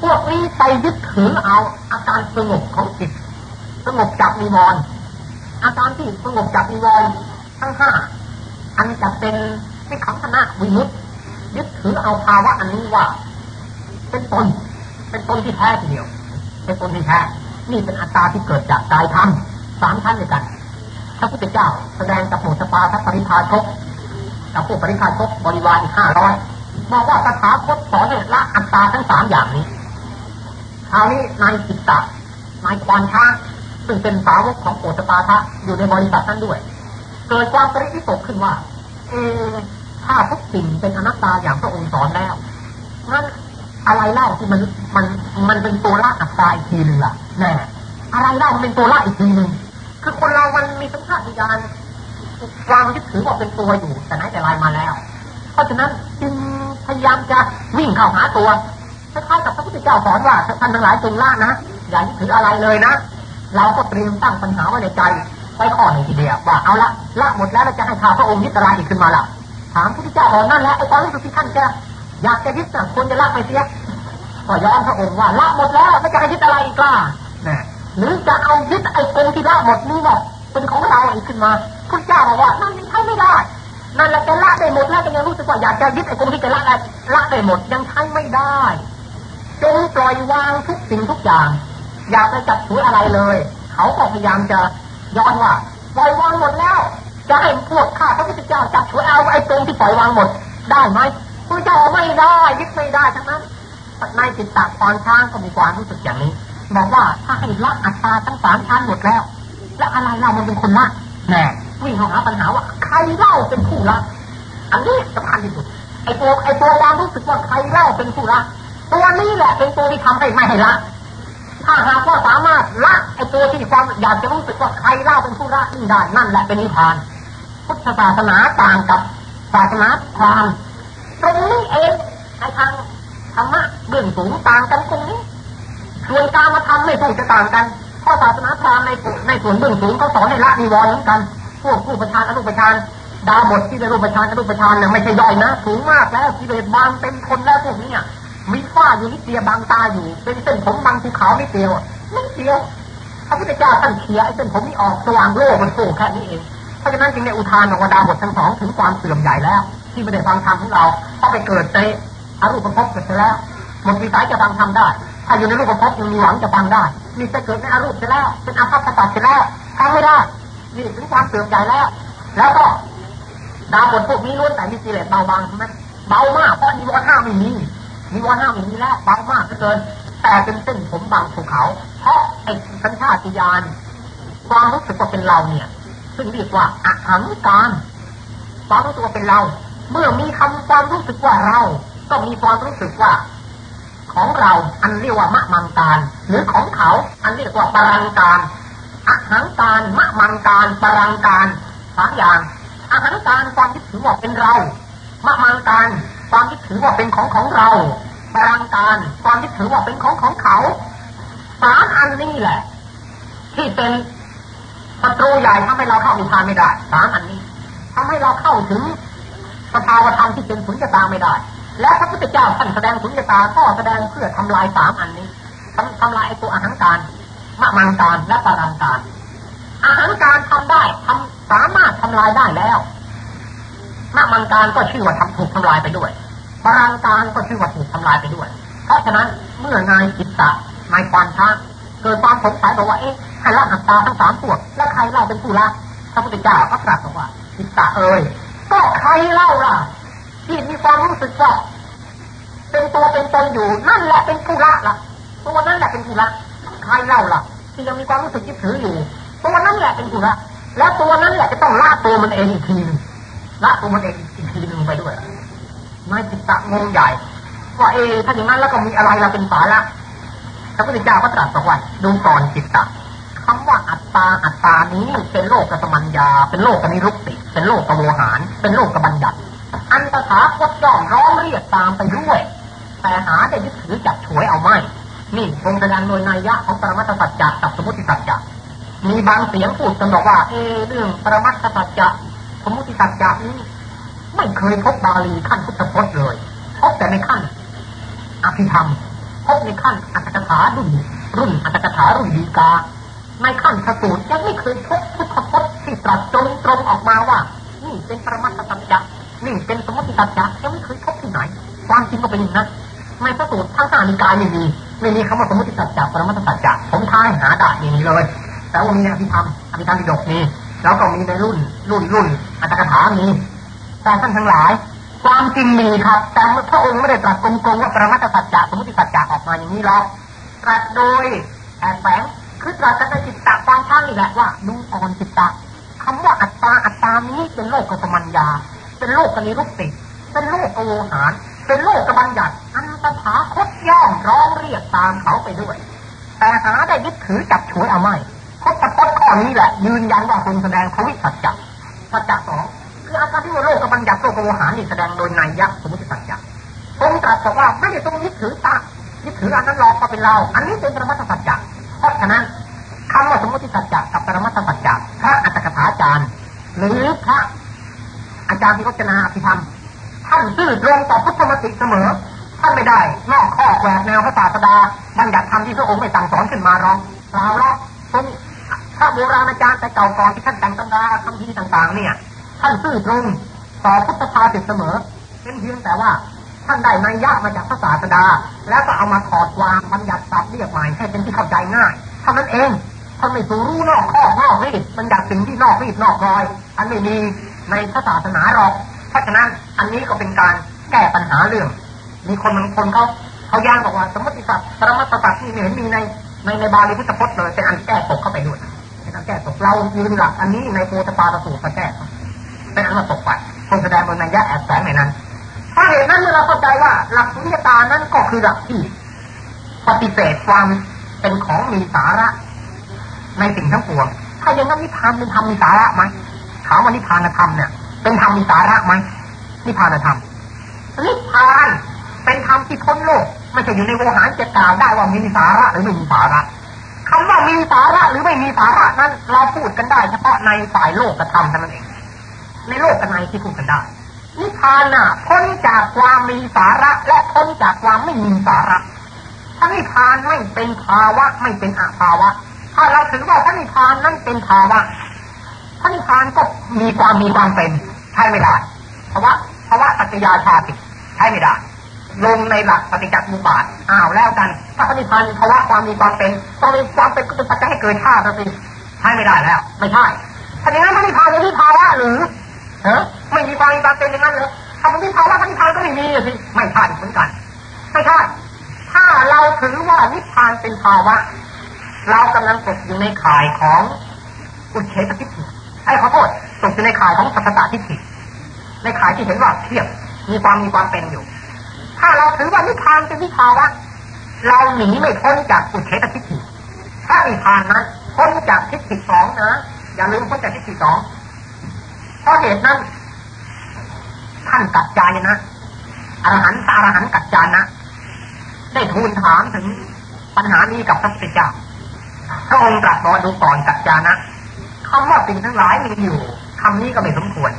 Speaker 2: พวกนี้ไปยึดถือเอาอาการสงบของจิตสงบจากนิวรณ์อาการที่สงบจากนิวรณ์ทั้งห้าอันจะเป็นเป็นขังคณะวิมุตยึดถือเอาภาวะอันนี้ว่า เป็นตนเป็นตนที่แท้ทีเดียว เป็นตนที่แท้นี่เป็นอัตตาที่เกิดจากกายธรรมสามชั้นด้วยกันพระพุทธเจ้าแสดงกับหมู่สปาทัพปริพาชก กับพวกปริพาชกบริวารอีกห้าร้อยบอกว่าสถาคตสอนให้ละอัตตาทั้งสามอย่างนี้คราวนี้นายจิตตะนายควานช้างซึ่งเป็นสาวกของโอสปาทะอยู่ในบริษัทนั้นด้วย เกิดความปริวิตกขึ้นว่า เอถ้าทุกสิ่งเป็นอนัตตาอย่างพระองค์สอนแล้วงั้นอะไรเล่าที่มันมันมันเป็นตัวละอัตตาอีกทีหนึ่งล่ะแน่อะไรเล่ามันเป็นตัวละอีกทีหนึ่งคือคนเรามันมีสัญชาตญาณ วางยึดถือว่าเป็นตัวอยู่ แต่ไหนแต่ไรมาแล้ว เพราะฉะนั้นจึงพยายามจะวิ่งเข้าหาตัวคล้ายๆกับพระพุทธเจ้าสอนว่าท่านทั้งหลายจงละนะอย่ายึดถืออะไรเลยนะเราก็เตรียมตั้งปัญหาไว้ในใจไว้ข้อหนึ่งทีเดียวว่าเอาละละหมดแล้วเราจะให้ข้าพระองค์ยึดอะไรอีกขึ้นมาล่ะถามพระพุทธเจ้าบอกนั่นแหละไอ้ความรู้สึกที่ท่านจะอยากจะยึดน่ะควรจะละไปเสียก็ย้อนพระองค์ว่าละหมดแล้วไม่จะให้ยึดอะไรอีกล่ะนะหรือจะเอายึดไอ้กงที่ละหมดนี้เนี่ย เป็นของเราอีกขึ้นมาพระเจ้าบอกว่านั่นยังใช้ไม่ได้ นั่นแหละแกละได้หมดแล้วก็ยังรู้สึกว่าอยากจะยึดไอ้กงที่แกละได้ละได้หมดยังใช้ไม่ได้จงปล่อยวางทุกสิ่งทุกอย่าง อยากจะจับถืออะไรเลย เขาก็พยายามจะย้อนว่าปล่อยวางหมดแล้ว จะให้พวกข้าพระพุทธเจ้าจับถือเอาไอ้ตรงที่ปล่อยวางหมด ได้ไหมพระเจ้าไม่ได้ยึดไม่ได้ทั้งนั้นในจิตตะตอนช้างก็มีความรู้สึกอย่างนี้บอกว่าถ้าให้ละอัตตาทั้งสามชั้นหมดแล้ว แล้วอะไรเรามันเป็นคนละแน่วิ่งเข้าหาปัญหาว่าใครเล่าเป็นผู้ละอันนี้สำคัญที่สุดไอ้ตัวไอ้ตัวความรู้สึกว่าใครเล่าเป็นผู้ละตัวนี้แหละเป็นตัวที่ทำให้ไม่ให้ละถ้าหากว่าสามารถละไอ้ตัวที่ความอยากจะรู้สึกว่าใครเล่าเป็นผู้ละนี่ได้นั่นแหละเป็นนิพาน พุทธศาสนาต่างกับศาสนาพราหมณ์ตรงนี้เองในทางธรรมะเบื้องสูงต่างกันตรงนี้ส่วนการมาทำไม่ใช่จะต่างกัน เพราะศาสนาพราหมณ์ในในส่วนเบื้องสูงเขาสอนให้ละนิวรณ์เหมือนกันพวกผู้ประชานอนุประชานดาวบทที่ได้รูปประชานอนุประชานเนี่ยไม่ใช่ย่อยนะสูงมากแล้วกิเลสบางเต็มคนแล้วพวกนี้มีฝ้าอยู่นิดเดียวบางตาอยู่ เป็นเส้นผมบางภูเขานิดเดียวนิดเดียวพระพุทธเจ้าท่านเขียไอ้เส้นผมนี้ออกสว่างโลกมันโผล่แค่นี้เองเพราะฉะนั้นจึงในอุทานของดาบททั้งสองถึงความเสื่อมใหญ่แล้ว ที่ไม่ได้ฟังธรรมของเราเพราะไปเกิดในอรูปภพเกิดไปแล้วหมดวิสัยจะฟังธรรมได้ ถ้าอยู่ในรูปภพยังมีหวังจะฟังได้ มีจะเกิดในอรูปเสร็จแล้วเป็นอาภัพตัดเสร็จแล้วฟังไม่ได้นี่ถึงความเสื่อมใหญ่แล้ว แล้วก็ดาวบทพวกนี้ล้วนแต่มีกิเลสเบาบางใช่ไหมเบามากเพราะนิวรณ์ห้าไม่มีนิวรณ์ห้าไม่มีแล้วเบามากเหลือเกิน แต่เป็นเส้นผมบางภูเขา เพราะไอ้สัญชาติญาณความรู้สึกว่าเป็นเราเนี่ย ซึ่งเรียกว่าอหังการความรู้สึกว่าเป็นเรา เมื่อมีคำความรู้สึกว่าเรา ก็มีความรู้สึกว่า ของเราอันเรียกว่ามะมังการหรือของเขาอันเรียกว่าปรังการอาหังการมะมังการปรังการสามอย่างอาหังการความคิดถือว่าเป็นเรามะมังการความคิดถือว่าเป็นของของเราปรังการความคิดถือว่าเป็นของของเขาสามอันนี้แหละ ที่เป็นศัตรูใหญ่ทำให้เราเข้านิพพานไม่ได้สามอันนี้ทำให้เราเข้าถึงสภาวธรรมที่เป็นสุญญตาไม่ได้ และพระพุทธเจ้าท่านแสดงสุญญตาก็แสดงเพื่อทำลายสามอันนี้ทำทำลายตัวอาหารการมะมังการและปรังการ อาหารการทำได้ทำสามารถทำลายได้แล้วมะมังการก็ชื่อว่าทำถูกทำลายไปด้วยปรังการก็ชื่อว่าถูกทำลายไปด้วย เพราะฉะนั้นเมื่อนายจิตตะนายควานช้างเกิดความสงสัยบอกว่าเอ๊ะใครละอัตตาทั้งสามพวกแล้วใครเล่าเป็นผู้ละพระพุทธเจ้าก็ตรัสบอกว่าจิตตะเอ่ยก็ใครเล่าล่ะ ที่มีความรู้สึกว่าเป็นตัวเป็นตนอยู่นั่นแหละเป็นผู้ละล่ะตัวนั้นแหละเป็นผู้ละใครเล่าล่ะ ที่ยังมีความรู้สึกยึดถืออยู่ตัวนั้นแหละเป็นผู้ละแล้วตัวนั้นแหละจะต้องละตัวมันเองอีกทีละตัวมันเองอีกทีหนึ่งไปด้วยนายจิตตะงงใหญ่ว่าเอถ้าอย่างนั้นแล้วก็มีอะไรเราเป็นสาระพระพุทธเจ้าก็ตรัสบอกว่าดูก่อนจิตตะคำว่าอัตตาอัตตานี้เป็นโลกกสมัญญาเป็นโลกกนิรุกติ เป็นโลกกโวหารเป็นโลกกบัญญัติ อันตถาคตย่อมร้องเรียกตามไปด้วย แต่หาได้ยึดถือจับฉวยเอาไม่นี่คงแสดงโดยนัยยะของปรมัตถสัจจะกับสมมติสัจจะมีบางเสียงพูดกันบอกว่า เอเรื่องปรมัตถสัจจะสมมติสัจจะนี้ไม่เคยพบบาลีขั้นพุทธพจน์เลยพบแต่ในขั้นอภิธรรมพบในขั้นอัตถกถารุ่นรุ่นอัตถกถารุ่นดีกาในขั้นสสูตรยังไม่เคยพบพุทธพจน์ที่ตรัสตรงตรงออกมาว่า นี่เป็นปรมัตถสัจจะ นี่เป็นสมมติสัจจะยังไม่เคยพบที่ไหน ความจริงก็เป็นอย่างนั้นในพระสูตรทั้งห้านิกายไม่มีไม่มีคำว่าสมมติสัจจะปรมัตสัจจะผมท้ายหาได้อย่างนี้เลย แต่ว่ามีในอภิธรรมอภิธรรมปิฎกมีแล้วก็มีในรุ่น รุ่นรุ่นอัตถกถามีแต่ท่านทั้งหลาย ความจริงมีครับ แต่พระองค์ไม่ได้ตรัสตรงๆว่าปรมัตสัจจะสมมติสัจจะออกมาอย่างนี้หรอกตรัสโดยแอบแฝงคือตรัสในจิตตะความช่างนี่แหละว่าดูอ่อนจิตตะคำว่าอัตตาอัตตานี้เป็นโลกกสมัญญา เป็นโลกกนิรุกติ เป็นโลกโอหาร เป็นโลกกบัญญัติอันตถาคตย่อมร้องเรียกตามเขาไปด้วย แต่หาได้ยึดถือจับฉวยเอาไม่พจน์พจน์ข้อนี้แหละ ยืนยันว่าทรงแสดงพระวิสัจจะสัจจะสองคืออาการที่ว่าโลกกบัญญัติโลกโอหารนี่แสดงโดยนัยยะสมมติสัจจะทรงตรัสบอกว่าไม่ได้ทรงยึดถือตายึดถืออันนั้นหรอกก็เป็นเรา อันนี้เป็นปรมัตถสัจจะเพราะฉะนั้นคำว่าสมมติสัจจะกับปรมัตถสัจจะพระอัตถกถาจารย์ หรือพระ อาจารย์ที่รจนาอภิธรรมท่านซื่อตรงต่อพุทธมติเสมอ ท่านไม่ได้นอกข้อแหวกแนวพระศาสดาบัญญัติธรรมที่พระองค์ไม่สั่งสอนขึ้นมาหรอกเปล่าหรอกทรงพระโบราณอาจารย์แต่เก่าก่อนที่ท่านแต่งตำราคำพีต่างๆ เนี่ย ท่านซื่อตรงต่อพุทธภาสิตเสมอ เป็นเพียงแต่ว่าท่านได้นัยยะมาจากพระศาสดา แล้วก็เอามาถอดวางบัญญัติศัพท์เรียกใหม่ให้เป็นที่เข้าใจง่ายเท่านั้นเองท่านไม่สูรู้นอกข้อนอกรีดบัญญัติสิ่งที่นอกรีดนอกรอย อันไม่มี ในพระศาสนาหรอกเพราะฉะนั้นอันนี้ก็เป็นการแก้ปัญหาเรื่อง มีคนบางคนเขาเขาย่างบอกว่า สมมติสัตว์ปรมัตถสัตว์ที่ไม่เห็นมีในในในบาลีพุทธพจน์เลยเป็นอันแก้ตกเข้าไปด้วยเป็นอันแก้ตกเรายืนหลักอันนี้ในโพธปาตสูตรแก้เป็นอันว่าตกไปคงแสดงบนนัยยะแอบแฝงในนั้นเพราะเหตุนั้นเมื่อเราเข้าใจว่าหลักสุญญตานั้นก็คือหลักที่ปฏิเสธความเป็นของมีสาระ ในสิ่งทั้งปวง ถ้าอย่างนั้นนิพพานเป็นธรรมมีสาระไหม ถามว่านิพพานธรรมเนี่ยเป็นธรรมมีสาระไหมนิพพานธรรมนิพพานเป็นธรรมที่พ้นโลกไม่ใช่อยู่ในโวหารจะกล่าวได้ว่ามีสาระหรือไม่มีสาระคำว่ามีสาระหรือไม่มีสาระนั้น เราพูดกันได้เฉพาะในฝ่ายโลกกระทำเท่านั้นเอง ในโลกกันในที่พูดกันได้นิพพานน่ะพ้นจากความมีสาระและพ้นจากความไม่มีสาระพระนิพพานไม่เป็นภาวะไม่เป็นอาภาวะ ถ้าเราถือว่าพระนิพพานนั้นเป็นภาวะ ระนิพพานก็มีความมีความเป็นใช่ไม่ได้เพราะว่าเพราะว่าปัจจยาชาติใช่ไม่ได้ลงในหลักปฏิจจสมุปบาทอ้าวแล้วกันถ้าพระนิพพานภาวะความมีความเป็นต้องมีความเป็นก็เป็นปัจจัยให้เกิดชาติสิใช่ไม่ได้แล้ว ไม่ใช่ถ้าอย่างนั้นพระนิพพานเป็นที่ภาวะหรือฮะไม่มีความมีความเป็นอย่างนั้นเลยถ้ามันมีภาวะพระนิพพานก็ไม่มีสิไม่ใช่เหมือนกันไม่ใช่ถ้าเราถือว่านิพพานเป็นภาวะ เรากำลังตกอยู่ในข่ายของอุเฉตทิฏฐิ ไอ้ขอโทษตกอยู่ในข่ายของสัพพะทิฏฐิในข่ายที่เห็นว่าเทียบมีความมีความเป็นอยู่ ถ้าเราถือว่านิพพานเป็นวิภาวะเราหนีไม่พ้นจากอุเฉตทิฏฐิถ้านิพพานนั้นพ้นจากทิฏฐิสองนะอย่าลืมพ้นจากทิฏฐิสองเพราะเหตุนั้นท่านกัจจายนะอรหันต์อรหันกัจจานะ ได้ทูลถามถึงปัญหานี้กับพระพุทธเจ้าพระองค์ตรัสบอกดูก่อนกัจจานะ คำว่าสิ่งทั้งหลายมีอยู่คำนี้ก็ไม่สมควร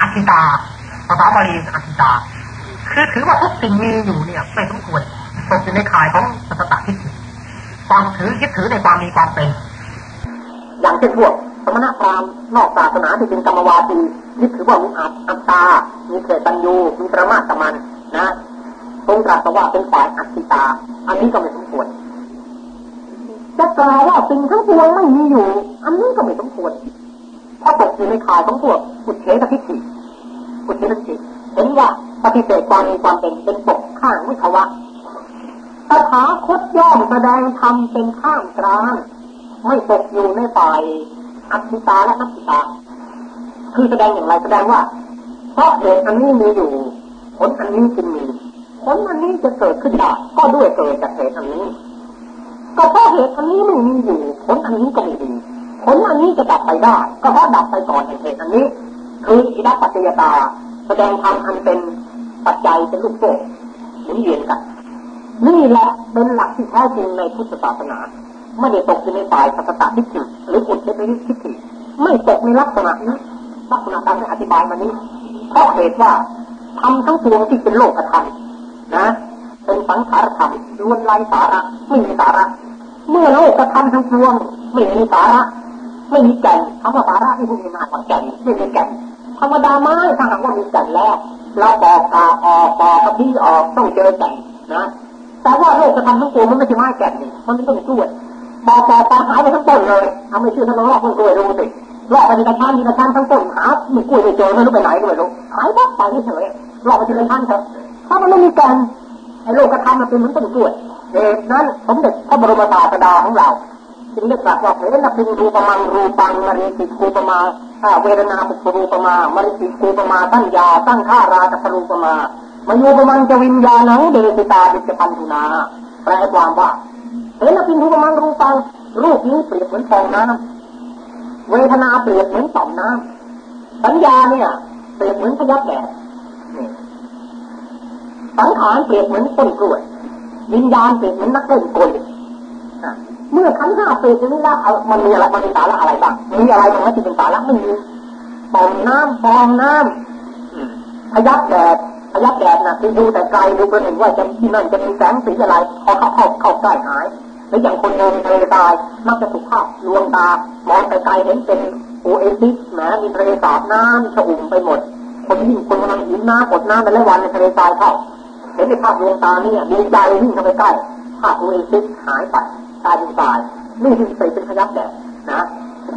Speaker 2: อธิตาภาษาบาลีอธิตา คือถือว่าทุกสิ่งมีอยู่เนี่ย ไม่สมควรตกอยู่ในข่ายของสัตตทิฏฐิความถือยึดถือในความมีความเป็น อย่างเช่นพวกสมณพราหมณ์นอกศาสนาที่เป็นกรรมวาทียึดถือว่ามีอัตอัตตา มีเขตตัญญูมีประมาทมันนะทรงตรัสว่าเป็นฝ่ายอัตติตา อันนี้ก็ไม่สมควร จะกล่าวว่าสิ่งทั้งปวงไม่มีอยู่ อันนี้ก็ไม่สมควรเพราะตกอยู่ในข่ายของพวกอุดเฉททิฏฐิอุดเฉททิฏฐิเห็นว่าปฏิเสธความมีความเป็นเป็นปกข้างวิทวะตถาคตย่อมแสดงธรรมเป็นข้ามกลาง ไม่ตกอยู่ในฝ่ายอัตติตาและนัตติตา คือแสดงอย่างไรแสดงว่า เพราะเหตุอันนี้มีอยู่ ผลอันนี้จึงมี ผลอันนี้จะเกิดขึ้นได้ก็ด้วยเกิดจากเหตุอันนี้ ก็เพราะเหตุอันนี้ไม่มีอยู่ผลอันนี้ก็ไม่มีผลอันนี้จะดับไปได้ ก็เพราะดับไปก่อนเหตุอันนี้ คืออิดัปัจจยตา แสดงธรรมอันเป็นปัจจัยเป็นลูกโซ่หมุนเวียนกัน นี่แหละเป็นหลักที่แท้จริงในพุทธศาสนาไม่ได้ตกอยู่ในฝ่ายสัตตทิฏฐิหรืออุดเทปนิทิฏฐิไม่ตกในลักษณะนี้ลักษณะการที่อธิบายมานี้เพราะเหตุว่าทำทั้งปวงที่เป็นโลกธรรมนะ เป็นสังขารธรรมล้วนไร้สาระไม่มีสาระ เมื่อโลกธรรมทั้งปวงไม่มีสาระไม่มีแก่นคำว่าสาระที่พูดมากกว่าแก่นไม่มีแก่นธรรมดาไม่ถ้าหากว่ามีแก่นแล้วเราบอกตาออกปอกกระพี่ออกต้องเจอแก่นนะแต่ว่าโลกธรรมทั้งปวงมันไม่ใช่ไม้แก่นนี่มันไม่ต้องกล้วยบอกต่อตาหายไปทั้งต้นเลยทำไม่เชื่อท่านลองลอกต้นกล้วยดูสิลอกไปในกระชันมีกระชันทั้งต้นหามีกล้วยไม่เจอไม่รู้ไปไหนก็ไม่รู้หายวับไปเฉยลอกไปทีละชั้นเถอะถ้ามันไม่มีแก่น อ้โลกกระทำมันเป็นเหมือนต้นกล้วยเหตุนั้นสมเด็จพระบรมศาสดาของเราจึงได้ตรัสว่าเห็นนักพิงรูปมังรูปังมริสิกูปมาเวรนาปุปรูปมามริสิกูปมาตั้งยาตั้งข้าราชรูปมามายูปมังจะวิญญาณังเดสิตาดิจพันธุนาแปลความว่าเห็นปินรูปมังรูปังรูปนี้เปรียบเหมือนฟองน้ำเวทนาเปรียบเหมือนต่อมน้ำสัญญาเนี่ยเปรียบเหมือนพยับแดด สังขารเปรียบเหมือนต้นกล้วยวิญญาณเปรียบเหมือนนักเล่นกลเมื่อขันห้าเปรียบอย่างนี้แล้วมันมีอะไรมันมีสาระอะไรบ้างมีอะไรบ้างที่เป็นสาระไม่มีต่อมน้ำฟองน้ำพยับแดดพยับแดดนะที่ดูแต่ไกลดูก็เห็นว่าจะที่นั่นจะมีแสงสีอะไรพอเข้าเข้าเข้าใกล้หายหรืออย่างคนเดินทะเลทรายมักจะถูกภาพลวงตามองไกลๆเห็นเป็นโอเอซิสแหมมีทะเลสาบน้ำชอุ่มไปหมด คนยิ่งคนกำลังหิวน้ำกดน้ำไปแล้ววันในทะเลทรายเข้า เห็นในภาพลวงตาเนี่ยดีใจวิ่งเข้าไปใกล้ภาพโอเอซิสหายไปตายเป็นตายนี่คือไปเป็นพยับแดดนะ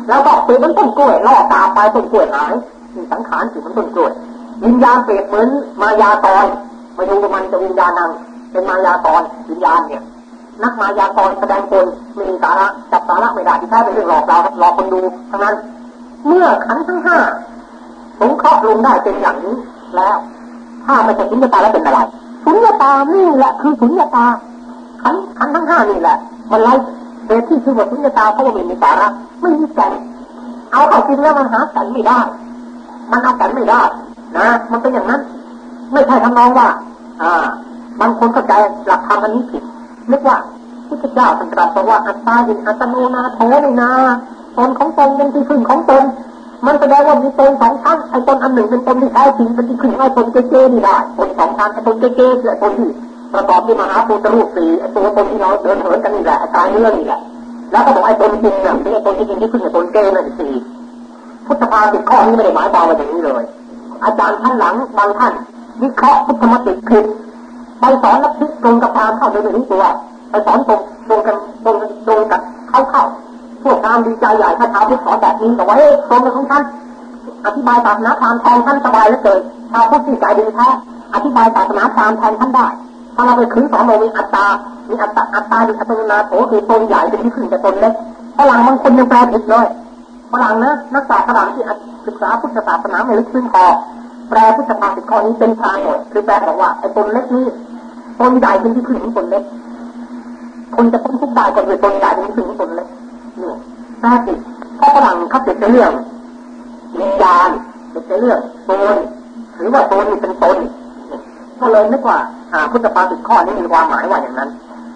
Speaker 2: แล้วก็เปลี่ยนเป็นต้นกล้วยล่อตาไปต้นกล้วยหายมีสังขารสิมันต้นกล้วยวิญญาณเปรียบเหมือนมายาตอนมาดูมันจะวิญญาณนังเป็นมายาตอนวิญญาณเนี่ยนักมายากรแสดงตนมีสาระจับสาระไม่ได้ที่แท้เป็นเรื่องหลอกเราหลอกคนดูทั้งนั้น เมื่อขันทั้งห้าสงเคราะห์ลงได้เป็นอย่างนี้แล้ว ถ้าไม่ใช่สุญญตาแล้วเป็นอะไร สุญญตานี่แหละคือสุญญตาขันขันทั้งห้านี่แหละ มันไล่เหตุที่คือว่าสุญญตาเพราะว่าไม่มีสาระไม่มีแก่นเอาเข้าจริงแล้วมันหาแก่นไม่ได้ มันเอาแก่นไม่ได้นะมันเป็นอย่างนั้น ไม่ใช่ทำนองว่า อ่า บางคนเข้าใจหลักธรรมอันนี้ผิดนึกว่าพุทธเจ้าตรัสว่าอัตตาเหินอัตโนนาโถนี่นาตนของตนเป็นที่พึ่งของตน มันแสดงว่ามีตนสองชั้นไอ้ตนอันหนึ่งเป็นตนที่แท้จริงเป็นที่พึ่งไอ้ตนเจเจนี่ได้ตนสองชั้นไอ้ตนเจเจคือไอ้ตนที่ประกอบด้วยมหาภูตรูปสี่ไอ้ตัวตนที่เราเดินเหินกันนี่แหละไอ้ตายเรื่องนี่แหละแล้วก็บอกไอ้ตนจริงเนี่ยที่ไอ้ตนที่จริงที่พึ่งไอ้ตนเจนั่นสี่พุทธภาษิตข้อนี้ไม่ได้หมายความว่าอย่างนี้เลย อาจารย์ท่านหลังบางท่านวิเคราะห์พุทธมติผิดไปสอนลัทธิตรงกับพามเข้าโดยไม่รู้ตัวไปสอนตรงตรงกันตรงตรงกับเขาเข้า พวกพามดีใจใหญ่ถ้าชาวพุทธสอนแบบนี้แต่ว่าเฮ้ตรงกับของท่านอธิบายศาสนาพามแทนท่านสบายเหลือเกินชาวพุทธที่ใจดีแท้อธิบายศาสนาพามแทนท่านได้ถ้าเราไปคืนสอนเรามีอัตตา มีอัตตาอัตตาดิอัตโนนาโถคือตนใหญ่เป็นที่ขึ้นแต่ตนเล็กฝรั่งบางคนยังแปลผิดเลยฝรั่งนะนักศาสตร์ฝรั่งที่ศึกษาพุทธศาสนาไม่ลึกซึ้งพอแปลพุทธภาษิตข้อนี้เป็นทางหมดคือแปลบอกว่าไอ้ตนเล็กนี้ตนใหญ่เป็นที่พึ่งของตนเล็กคนจะพ้นทุกข์ได้ก็คือตนใหญ่เป็นที่พึ่งของตนเล็ก หน่าติดเพราะฝรั่งเขาติดในเรื่องวิญญาณติดในเรื่องตนหรือว่าตนนี่เป็นตนก็เลยนึกว่าพุทธภาษิตข้อนี้มีความหมายว่าอย่างนั้น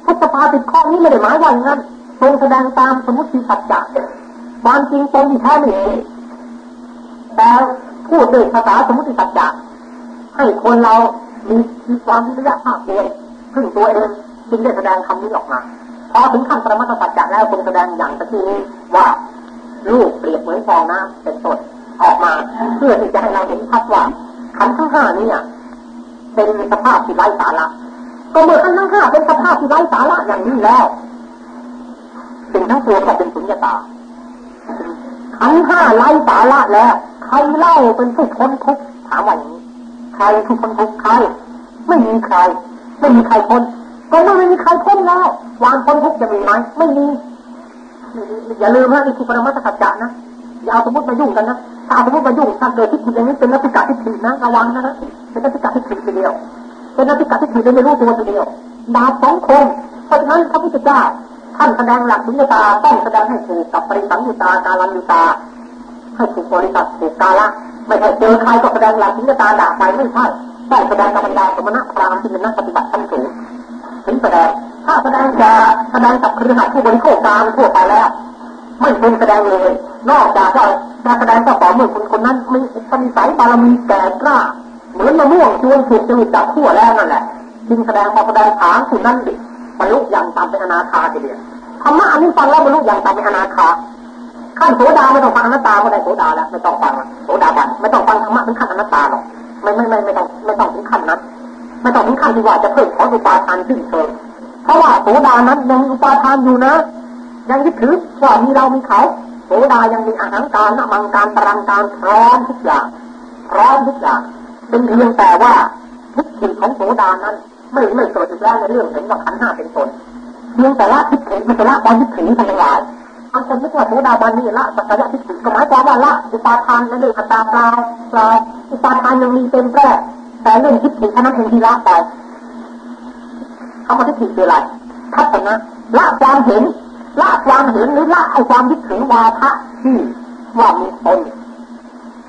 Speaker 2: พุทธภาษิตข้อนี้ไม่ได้หมายว่าอย่างนั้นทรงแสดงตามสมมติสัจจะความจริงตนที่แท้ไม่มีแต่พูดด้วยภาษาสมมติสัจจะให้คนเรามีความวิริยะภาคเองพึ่งตัวเองจึงได้แสดงคำนี้ออกมา พอถึงขั้นปรมาตสัจจะแล้วทรงแสดงอย่างตะกี้นี้ว่าลูกเปรียบเหมือนฟองน้ำเป็นต้นออกมา เพื่อที่จะให้เราเห็นชัดว่าขันทั้งห้านี้เป็นสภาพที่ไร้สาระก็เมื่อขันทั้งห้าเป็นสภาพที่ไร้สาระอย่างนี้แล้วสิ่งทั้งปวงก็เป็นสุญญตาขันห้าไร้สาระแล้วใครเล่าเป็นผู้พ้นทุกข์ถามว่าอย่างนี้ใครผู้พ้นทุกข์ใคร ไม่มีใคร ไม่มีใครพ้น ก็ไม่มีใครพ้นแล้ว วางพ้นทุกจะมีไหมไม่มีอย่าลืมนะนี่คือปรมัตถสัจจะนะอย่าเอาสมมติมายุ่งกันนะถ้าสมมติมายุ่งถ้าเกิดที่ผิดอย่างนี้เป็นนักพิกาที่ผิดนะระวังนะนะเป็นนักพิกาที่ผิดทีเดียวเป็นนักพิกาที่ผิดไม่รู้ตัวทีเดียวดาบสองคมเพราะฉะนั้นพระพุทธเจ้าท่านแสดงหลักสุญญตาต้องแสดงให้ถูกกับปริสังยุตาการันยุตาให้ถูกบริษัทถูกกาละไม่ใช่เจอใครก็แสดงหลักสุญญตาด่าไปไม่ใช่ต้องแสดงกับบรรดาสมณะพราหมณ์ที่เป็นนักปฏิบัติขั้นสูง ถึงแสดงถ้าแสดงจะแสดงกับเครือข่ายผู้บริโภคการทั่วไปแล้ว ไม่เป็นแสดงเลย นอกจากว่าจะแสดงก็ต่อเมื่อคนคนนั้นมีอุปนิสัยบารมีแก่กล้าเหมือนมะม่วงชวนถูกจริตจากขั้วแล้วนั่นแหละจึงแสดงพอแสดงถางคุณนั้นดิบรรลุอย่างตามเป็นอนาคาทีเดียวธรรมะอันนี้ฟังแล้วบรรลุอย่างตามเป็นอนาคาขั้นโสดาไม่ต้องฟังอนัตตาก็ได้โสดาแล้วไม่ต้องฟังโสดาบันไม่ต้องฟังธรรมะถึงขั้นอนัตตาหรอกไม่ไม่ไม่ไม่ต้องไม่ต้องถึงขั้นนั้น ไม่ต้องถึงขั้นที่ว่าจะเพิ่มขออุปาทานขึ้นเชิงเพราะว่าโสดานั้นยังมีอุปาทานอยู่นะ ยังยึดถือว่ามีเรามีเขาโสดายังมีอาหารการนมังการตรังการพร้อมทุกอย่างพร้อมทุกอย่างเป็นเพียงแต่ว่าทิฏฐิของโสดานั้น ไม่ไม่เกิดอีกแล้วในเรื่องเห็นว่าขันห้าเป็นตนเพียงแต่ละทิฏฐิมันจะละบอลทิฏฐิทั้งหลายบางคนนึกว่าโสดาบันนี่ละสักยทิฏฐิก็หมายความว่าละอุปาทานในเรื่องอัตตาเปล่าเปล่าอุปาทานยังมีเต็มแปร่ แต่เรื่องทิฏฐิเท่านั้นเองที่ละไปคำว่าทิฏฐิคืออะไรทัศนะละความเห็นละความเห็นหรือละไอความยึดถือวาทะที่ว่ามีตน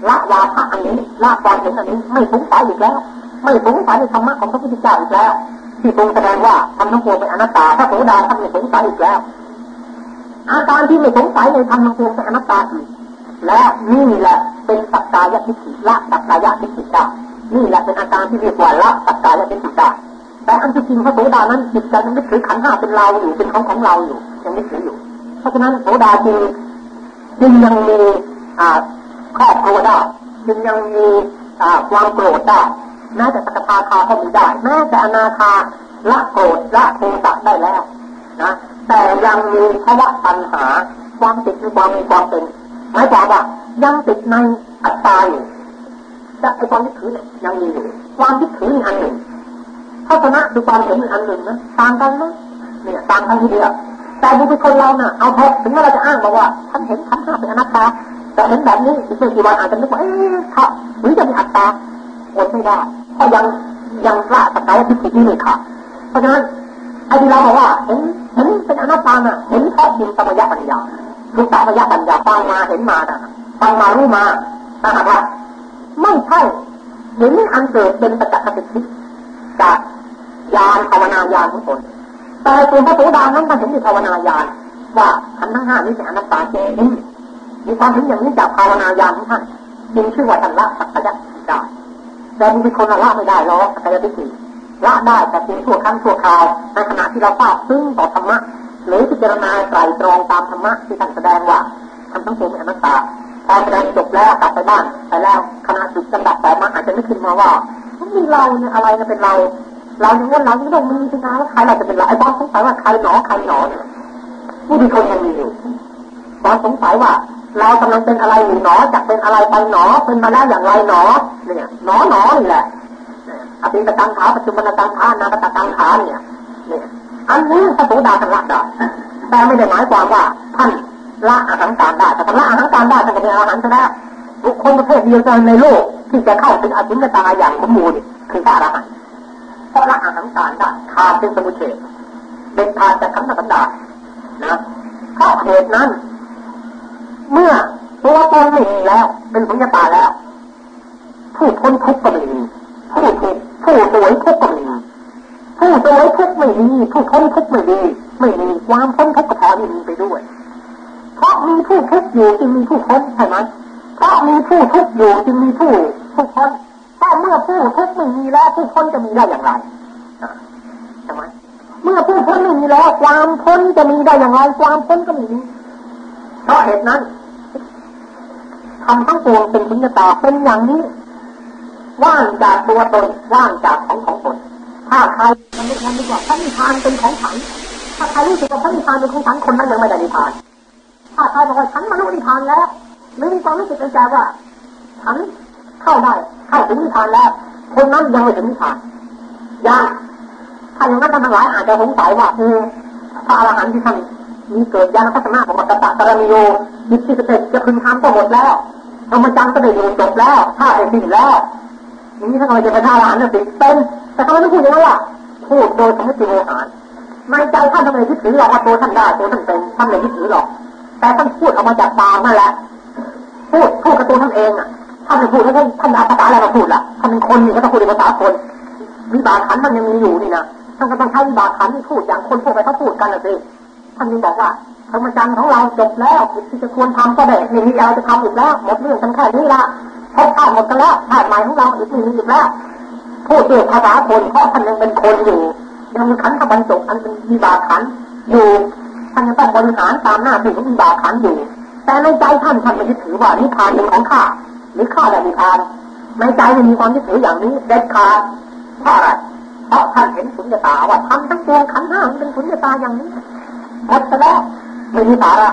Speaker 2: ละวาทะอันนี้ละความเห็นอันนี้ไม่สงสัยอีกแล้ว ไม่สงสัยในธรรมะของพระพุทธเจ้าอีกแล้ว ที่ทรงแสดงว่าทำทั้งปวงเป็นอนัตตาพระโสดาท่านไม่สงสัยอีกแล้ว อาการที่ไม่สงสัยในธรรมทั้งปวงเป็นอนัตตาอีกและนี่แหละเป็นสักกายทิฏฐิละสักกายทิฏฐิได้ นี่แหละเป็นอาการที่เรียกว่าละสักกายทิฏฐิด้แต่อันที่จริงพระโสดานั้นจิตใจยังไม่ถือขันห้าเป็นเราอยู่เป็นของของเราอยู่ยังไม่ถืออยู่ เพราะฉะนั้นโสดาจึงจึงยังมีครอบครัวได้จึงยังมีความโกรธได้แม้แต่สกทาคาก็มีได้แม้แต่อนาคาละโกรธละโทสะได้แล้วนะแต่ยังมีภาวะปัญหาความติดในความมีความเป็นหมายความว่ายังติดในอัตตาอยู่ จะไอความยึดถือเนี่ยยังมีอยู่ ความยึดถืออีกอันหนึ่งทัศนะคือความเห็นอีกอันหนึ่งนะต่างกันนะเนี่ยต่างกันทีเดียวแต่บุคคลเราเนี่ยเอาพอถึงว่าเราจะอ้างบอกว่าท่านเห็นขันห้าเป็นอนัตตาแต่เห็นแบบนี้อีกไม่กี่วันอาจจะนึกว่าเอ๊ะถ้าหรือจะมีอัตตาอดไม่ได้เพราะยังยังละสกายทิฏฐินี่เลยค่ะ เพราะฉะนั้นไอ้ที่เราบอกว่าเห็นเห็นเป็นอนัตตาน่ะเห็นเพราะจินสมัยปัญญาลูกตาปัญญาปัญญาฟังมาเห็นมาน่ะฟังมารู้มาถ้าหากว่า ไม่ใช่เห็นอันเกิดเป็นประจักษ์สิทธิจากยานภาวนายานของตนแต่ตัวพระโสดานั้นท่านเห็นในภาวนายานว่าขันธ์ทั้งห้านี้เป็นอนัตตาจริงมีความเห็นอย่างนี้จากภาวนายานของท่านจึงชื่อว่าท่านละสักยะได้แต่มีคนละไม่ได้หรอกสักยะทิฏฐิละได้แต่เพียงชั่วครั้งชั่วคราวในขณะที่เราทราบซึ้งต่อธรรมะหรือพิจารณาไตรตรองตามธรรมะที่ท่านแสดงว่าทำทั้งปวงเป็นอนัตตา พอแสดงจบแล้วกลับไปบ้านไปแล้วขณะจุดจังดับต่อมาอาจจะนึกขึ้นมาว่ามีเราเนี่ยอะไรเนี่ยเป็นเรา เราอย่างว่าเราไม่ต้องมีสินะแล้วใครเราจะเป็นเราไอ้บอสสงสัยว่าใครหนอใครหนอผู้มีคนยังมีอยู่บอสสงสัยว่า เรากำลังเป็นอะไรอยู่หนอจากเป็นอะไรไปหนอเป็นมาแล้วอย่างไรหนอเนี่ยหนอหนอนี่แหละอภิตตังขาปัจจุบันตังขานาคตตังขาเนี่ยเนี่ยอันนี้พระโสดาท่านละได้แต่ไม่ได้หมายความว่าท่าน ละอาหารการได้แต่ละอาหารการได้ท่านก็เป็นอาหารซะบุคคลประเภทเดียวกันในโลก ที่จะเข้าถึงอสุนตาอย่างสมบูรณ์คือพระอรหันต์เพราะละอาหารการได้ขาดเป็นสมุทเฉดเป็นทานจากขันธ์สันดานะเพราะเหตุนั้น เมื่อตัวตนไม่มีแล้ว เป็นสุญญตาแล้ว ผู้พ้นทุกข์ก็ไม่มีผู้ถูกผู้สวยทุกข์ก็ไม่มีผู้สวยทุกข์ไม่มีผู้พ้นทุกข์ไม่มีไม่มีความพ้นทุกข์ก็พอมีไปด้วย เพราะมีผู้ทุกข์อยู่จึงมีผู้พ้นใช่ไหมเพราะมีผู้ทุกข์อยู่จึงมีผู้ผู้พ้นถ้าเมื่อผู้ทุกข์ไม่มีแล้วผู้พ้นจะมีได้อย่างไรใช่ไหมเมื่อผู้พ้นไม่มีแล้วความพ้นจะมีได้อย่างไร ความพ้นก็มีเพราะเหตุนั้นทำทั้งปวงเป็นสุญญตาเป็นอย่างนี้ ว่างจากตัวตนว่างจากของของตนถ้าใครมันไม่ทันดีกว่าพระนิพพานเป็นของฉันถ้าใครรู้สึกว่าพระนิพพานเป็นของฉันคนนั้นยังไม่ได้นิพพาน ถ้าใครบอกว่าฉันมนุษย์นิพพานแล้วไม่มีความรู้สึกในใจว่าฉันเข้าได้เข้าถึงนิพพานแล้วคนนั้นยังไม่ถึงนิพพานยังถ้าอย่างนั้นท่านทั้งหลายอาจจะสงสัยว่าเออพระอรหันต์ที่ท่านมีเกิดญาณทัศนะของอัตตะตระมิโยยิทธิสเตจะพึงทำก็หมดแล้วธรรมจังก็ได้อยู่จบแล้วถ้าได้สิ้นแล้วอย่างนี้ท่านก็จะเป็นพระอรหันต์สิเป็นแต่ทำไมไม่พูดอย่างนั้นล่ะพูดโดยสมมติโมหารในใจท่านทำไมยึดถือหรอกว่าตัวท่านได้ตัวท่านเป็นท่านไม่ยึดถือหรอก แต่ท่านพูดออกมาจากปากนั่นแหละ พูดพูดกับตัวท่านเองอะท่านพูดให้ท่านท่านอาภาษาอะไรมาพูดล่ะท่านเป็นคนนี่ก็ต้องพูดในภาษาคนวิบากขันมันยังมีอยู่นี่นะท่านก็ต้องใช้วิบากขันที่พูดอย่างคนพวกไปเขาพูดกันนะสิท่านยังบอกว่าธรรมจันทร์ของเราจบแล้วกิจที่จะควรทำก็ได้ไม่มีอะไรจะทำอีกแล้วหมดเรื่องกันแค่นี้ละพบชาติหมดกันแล้วชาติใหม่ของเราอีกไม่มีอีกแล้วพูดด้วยภาษาคนเพราะท่านยังเป็นคนอยู่ยังมีขันธบรรจบอันเป็นวิบากขันอยู่ ท่านยังต้องบริหารตามหน้าที่ของวิบาขันอยู่ แต่ในใจท่านท่านไม่ยึดถือว่านิพานเป็นของข้าหรือข้าได้นิพาน ในใจไม่มีความยึดถืออย่างนี้เด็ดขาดเพราะอะไรเพราะท่านเห็นสุญญตาว่าทำทั้งปวงขันห้ามเป็นสุญญตาอย่างนี้หมดแล้วไม่มีสาระ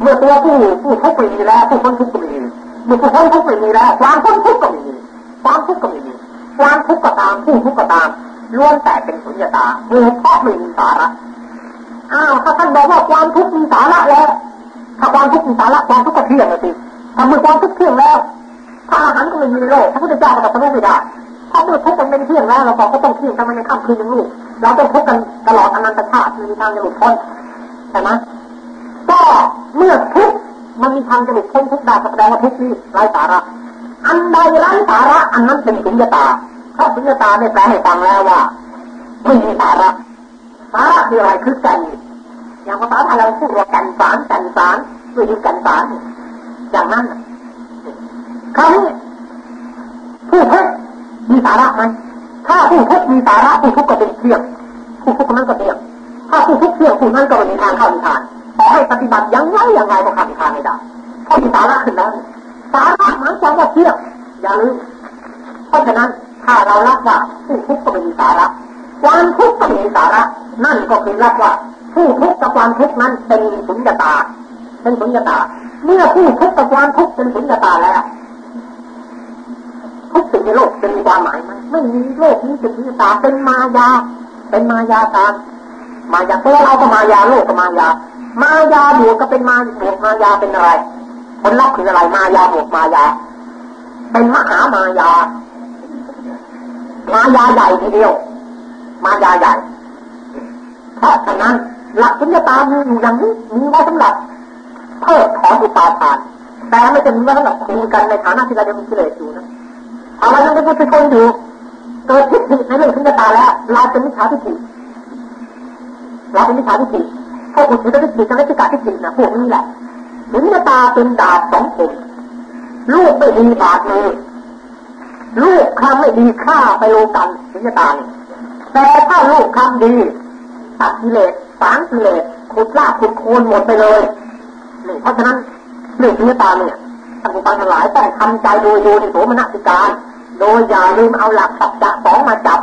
Speaker 2: เมื่อตัวผู้ผู้ทุกข์ไม่มีแล้วผู้พ้นทุกข์ก็มีเมื่อผู้พ้นทุกข์ไม่มีแล้วความพ้นทุกข์ก็มีความทุกข์ก็ม่มีความทุกข์ก็ตามผู้ทุกข์ก็ตามล้วนแต่เป็นสุญญตาเมื่อเพราะไม่มีสาระ อ้าวถ้าท่านบอกว่าความทุกข์มีสาระแล้ว ถ้าความทุกข์มีสาระความทุกข์ก็เที่ยงเลยสิถ้ามือความทุกข์เที่ยงแล้วพระอรหันต์ก็ไม่มีโลกพระพุทธเจ้าก็ตัดสู้ไม่ได้เพราะเมื่อทุกข์มันเป็นเที่ยงแล้วเราก็ต้องเที่ยงทำไมในค่ำคืนยังลูกเราต้องทุกข์กันตลอดอนันตชาติมีทางจะหลุดพ้นใช่ไหมก็เมื่อทุกข์มันมีทางจะหลุดพ้นทุกข์ได้แสดงว่าทุกข์นี้ไร้สาระอันใดไร้สาระอันนั้นเป็นสุญญตาเพราะสุญญตาได้แปลให้ฟังแล้วว่าไม่มีสาระสาระคืออะไรคือแก่น อย่างภาษาไทยเราพูดว่าก่นสารก่นสารคือแก่นสารอย่างนั้นคราวนี้ผู้ทุกข์มีสาระไหมถ้าผู้ทุกข์มีสาระผู้ทุกข์ก็เป็นเที่ยงผู้ทุกข์นั้นก็เที่ยงถ้าผู้ทุกข์เที่ยงผู้นั้นก็ไม่มีทางเข้านิพพานขอให้ปฏิบัติยังไงยังไงก็เข้านิพพานไม่ได้เพราะมีสาระขึ้นแล้วสาระหมายความว่าเที่ยงอย่าลืมเพราะฉะนั้นถ้าเรารับว่าผู้ทุกข์ก็ไม่มีสาระความทุกข์ก็มีสาระ นั่นก็คือรับว่า ผู้ทุกข์กับความทุกข์นั้นเป็นสุญญตา เป็นสุญญตา เมื่อผู้ทุกข์กับความทุกข์เป็นสุญญตาแล้วทุกสิ่งในโลกจะมีความหมายไหมไม่มีโลกนี้เป็นสุญญตาเป็นมายา เป็นมายาตามมายาตัวเราก็มายาโลกก็มายา มายาบวกก็เป็นมาบวกมายาเป็นอะไรผลลัพธ์คืออะไรมายาบวกมายา เป็นมหามายา มายาใหญ่ทีเดียว มายาใหญ่เพราะฉะนั้น หลักสุญญตามีอยู่อย่างนี้มีไว้สำหรับเพิกถอนอุปาทานแต่ไม่จะมีไว้สำหรับคุยกันในฐานะที่เราจะมีกิเลสอยู่นะเอาเรายังเป็นผู้ชนอยู่เกิดทิฏฐิในเรื่องสุญญตาแล้วเราเป็นมิจฉาทิฏฐิเราเป็นมิจฉาทิฏฐิพวกอุตริทิฏฐิกับเลติกาทิฏฐินะพวกนี้แหละสุญญตาเป็นดาบสองคมลูกไม่ดีบาดมือลูกคำไม่ดีฆ่าไปโลกันสุญญตาเนี่ยแต่ถ้าลูกคำดีตัดกิเลส สางกิเลสขุดลากขุดโคนหมดไปเลยนี่เพราะฉะนั้นเรื่องสุญญตาเนี่ยท่านผู้ฟังทั้งหลายต้องทำใจโดยโยนโสมนสิการ โดยอย่าลืมเอาหลักสัจจะสองมาจับ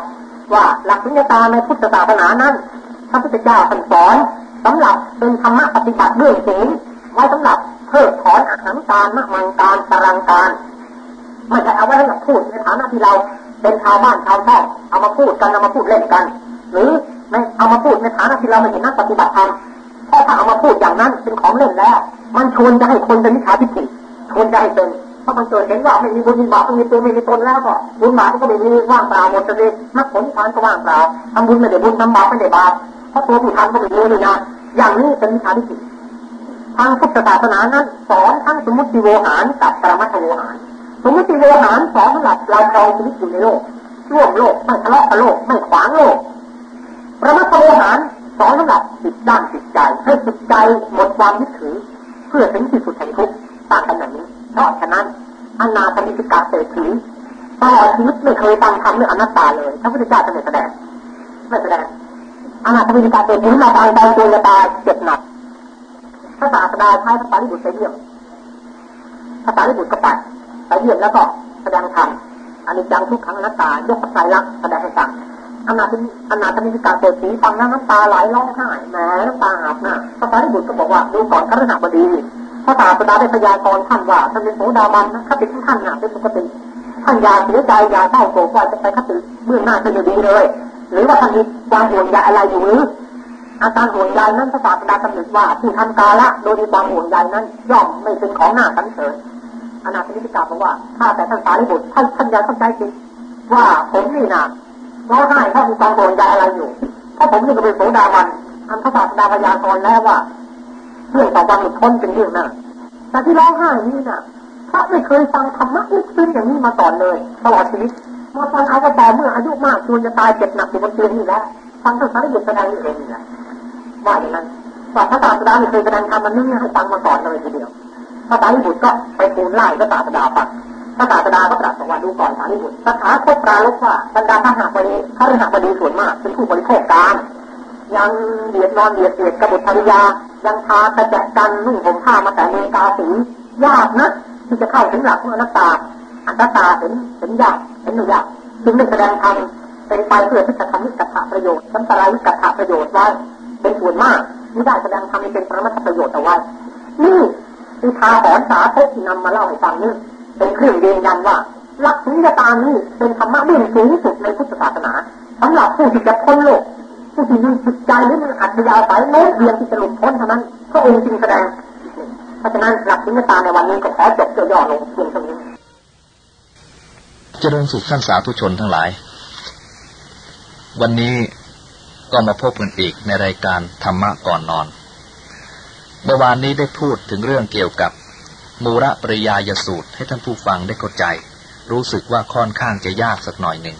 Speaker 2: ว่าหลักสุญญตาในพุทธศาสนานั้นพระพุทธเจ้าท่านสอนสำหรับเป็นธรรมะปฏิบัติเรื่องศีลไว้สำหรับเพิกถอนอหารการมะมังการตารังการไม่ใช่เอาไว้สำหรับพูดในฐานะที่เราเป็นชาวบ้านชาวช่องเอามาพูดกันเอามาพูดเล่นกัน หรือ ไม่เอามาพูดในฐานะที่เราไม่เห็นนักปฏิบัติธรรมเพราะถ้าเอามาพูดอย่างนั้นเป็นของเล่นแล้ว มันชวนจะให้คนเป็นมิจฉาทิฏฐิชวนจะให้เป็นเพราะมันเกิดเห็นว่าไม่มีบุญมีบาปไม่มีตัวไม่มีตนแล้วก็บุญบาปก็ไม่มีว่างเปล่าหมดเลยมรรคผลนิพพานก็ว่างเปล่าทำบุญไม่ได้บุญทำบาปไม่ได้บาปเพราะตัวผู้ทำก็ไม่รู้เลยนะอย่างนี้เป็นมิจฉาทิฏฐิทางพุทธศาสนานั้นสอนทั้งสมมติโวหารกับปรมัตถโวหาร สมมติโวหารสอนสำหรับเราครองชีวิตอยู่ในโลกร่วมโลกไม่ทะเลาะกับโลกไม่ขวางโลก ประมัตถโวหารสอนสำหรับจิตด้านจิตใจ ให้จิตใจหมดความยึดถือ เพื่อถึงที่สุดแห่งทุกข์ต่างกันแบบนี้ เพราะฉะนั้นอนาคมิสกาเศรษฐีตลอดชีวิตไม่เคยฟังคำเรื่องอนัตตาเลยพระพุทธเจ้าจะไม่แสดงไม่แสดงอนาคมิสกาเศรษฐีมาบางใดตัวจะตายเจ็บหนักพระศาสดาใช้ภาษาลิบุตรไปเยี่ยมภาษาลิบุตรก็ไปไปเยี่ยมแล้วก็แสดงธรรมอันนี้จังทุกขังอนัตตายกปัจจัยลักแสดงให้ฟัง อนาเป็นอนาตมิกาโตสีฟังแล้วน้ำตาไหลร้องไห้แหมน้ำตาอาบหน้าพระสารีบุตรก็บอกว่าดูก่อนครหบดีพระตาสดาได้พยากรณ์ท่านว่าท่านเป็นโสดาบันนะคติของท่านน่ะเป็นปกติท่านยาเสียใจยาเศร้าโศกว่าจะไปคติเบื้องหน้าจะอยู่ดีเลย หรือว่าท่านมีความห่วงใยอะไรอยู่หรืออาการห่วงใยนั้นพระศาสดากำหนดว่าที่ทำกาละโดยมีความห่วงใยนั้น ย่อมไม่เป็นของหน้าสันเสริญอนาคติกาบอกว่า ถ้าแต่ท่านสารีบุตรท่านท่านยังเข้าใจจริงว่าผมนี่นะ ร้องไห้เพราะมีความห่วงใยอะไรอยู่เพราะผมนี่ก็เป็นโสดาบันอันพระศาสดาพยากรแล้วว่าเรื่องต่อวันหลุดพ้นเป็นเรื่องหน้าแต่ที่ร้องไห้นี่น่ะพระไม่เคยฟังธรรมะลึกซึ้งอย่างนี้มาก่อนเลย ตลอดชีวิตมาฟังเอาก็ต่อเมื่ออายุมากจนจะตายเจ็บหนักอยู่บนเตียงนี่แหละฟังท่านสารีบุตรแสดงนี่เองนี่แหละว่าอย่างนั้นว่าพระศาสดาไม่เคยแสดงธรรมมันนี่ให้ฟังมาก่อนเลยทีเดียวพระสารีบุตรก็ไปทูลไล่พระศาสดาฟัง พระศาสดาก็ตรัสบอกว่าดูก่อนสารีบุตรสถาคตปราลบว่าบรรดาพระหากบดีพระหับดีส่วนมากเป็นผู้บริโภคการยังเดียดนอนเดียดเดียดกบุตรภริยา ยังพากระแจกันนุ่งผมผ้ามาแต่เมกาสียากนะที่จะเข้าถึงหลักของอนัตตาอนัตตาเห็นเห็นยากเห็นหนูยากจึงไม่แสดงธรรมเป็นไปเพื่อที่จะทำวิกัตถประโยชน์สัมปราวิกัตถประโยชน์ไว้เป็นส่วนมากไม่ได้แสดงธรรมเป็นประมัตประโยชน์เอาไว้นี่คือทาหอนสาธที่นำมาเล่าให้ฟังนี่ เป็นเครื่องยืนยันว่าหลักสุญญตานี้เป็นธรรมะเบื้องสูงสุดในพุทธศาสนาสำหรับผู้ที่จะพ้นโลกผู้ที่มีจิตใจหรือมีอัจฉริยะสายโน้มเรียนที่จะหลุดพ้นเท่านั้นพระองค์จึงแสดง เพราะฉะนั้นหลักสุญญตาในวันนี้ก็ขอจบย่อๆลงเพียงเท่านี้
Speaker 3: เจริญสุขท่านสาธุชนทั้งหลาย วันนี้ก็มาพบกันอีกในรายการธรรมะก่อนนอน เมื่อวานนี้ได้พูดถึงเรื่องเกี่ยวกับ มูระปริยายสูตรให้ท่านผู้ฟังได้เข้าใจ รู้สึกว่าค่อนข้างจะยากสักหน่อยหนึ่ง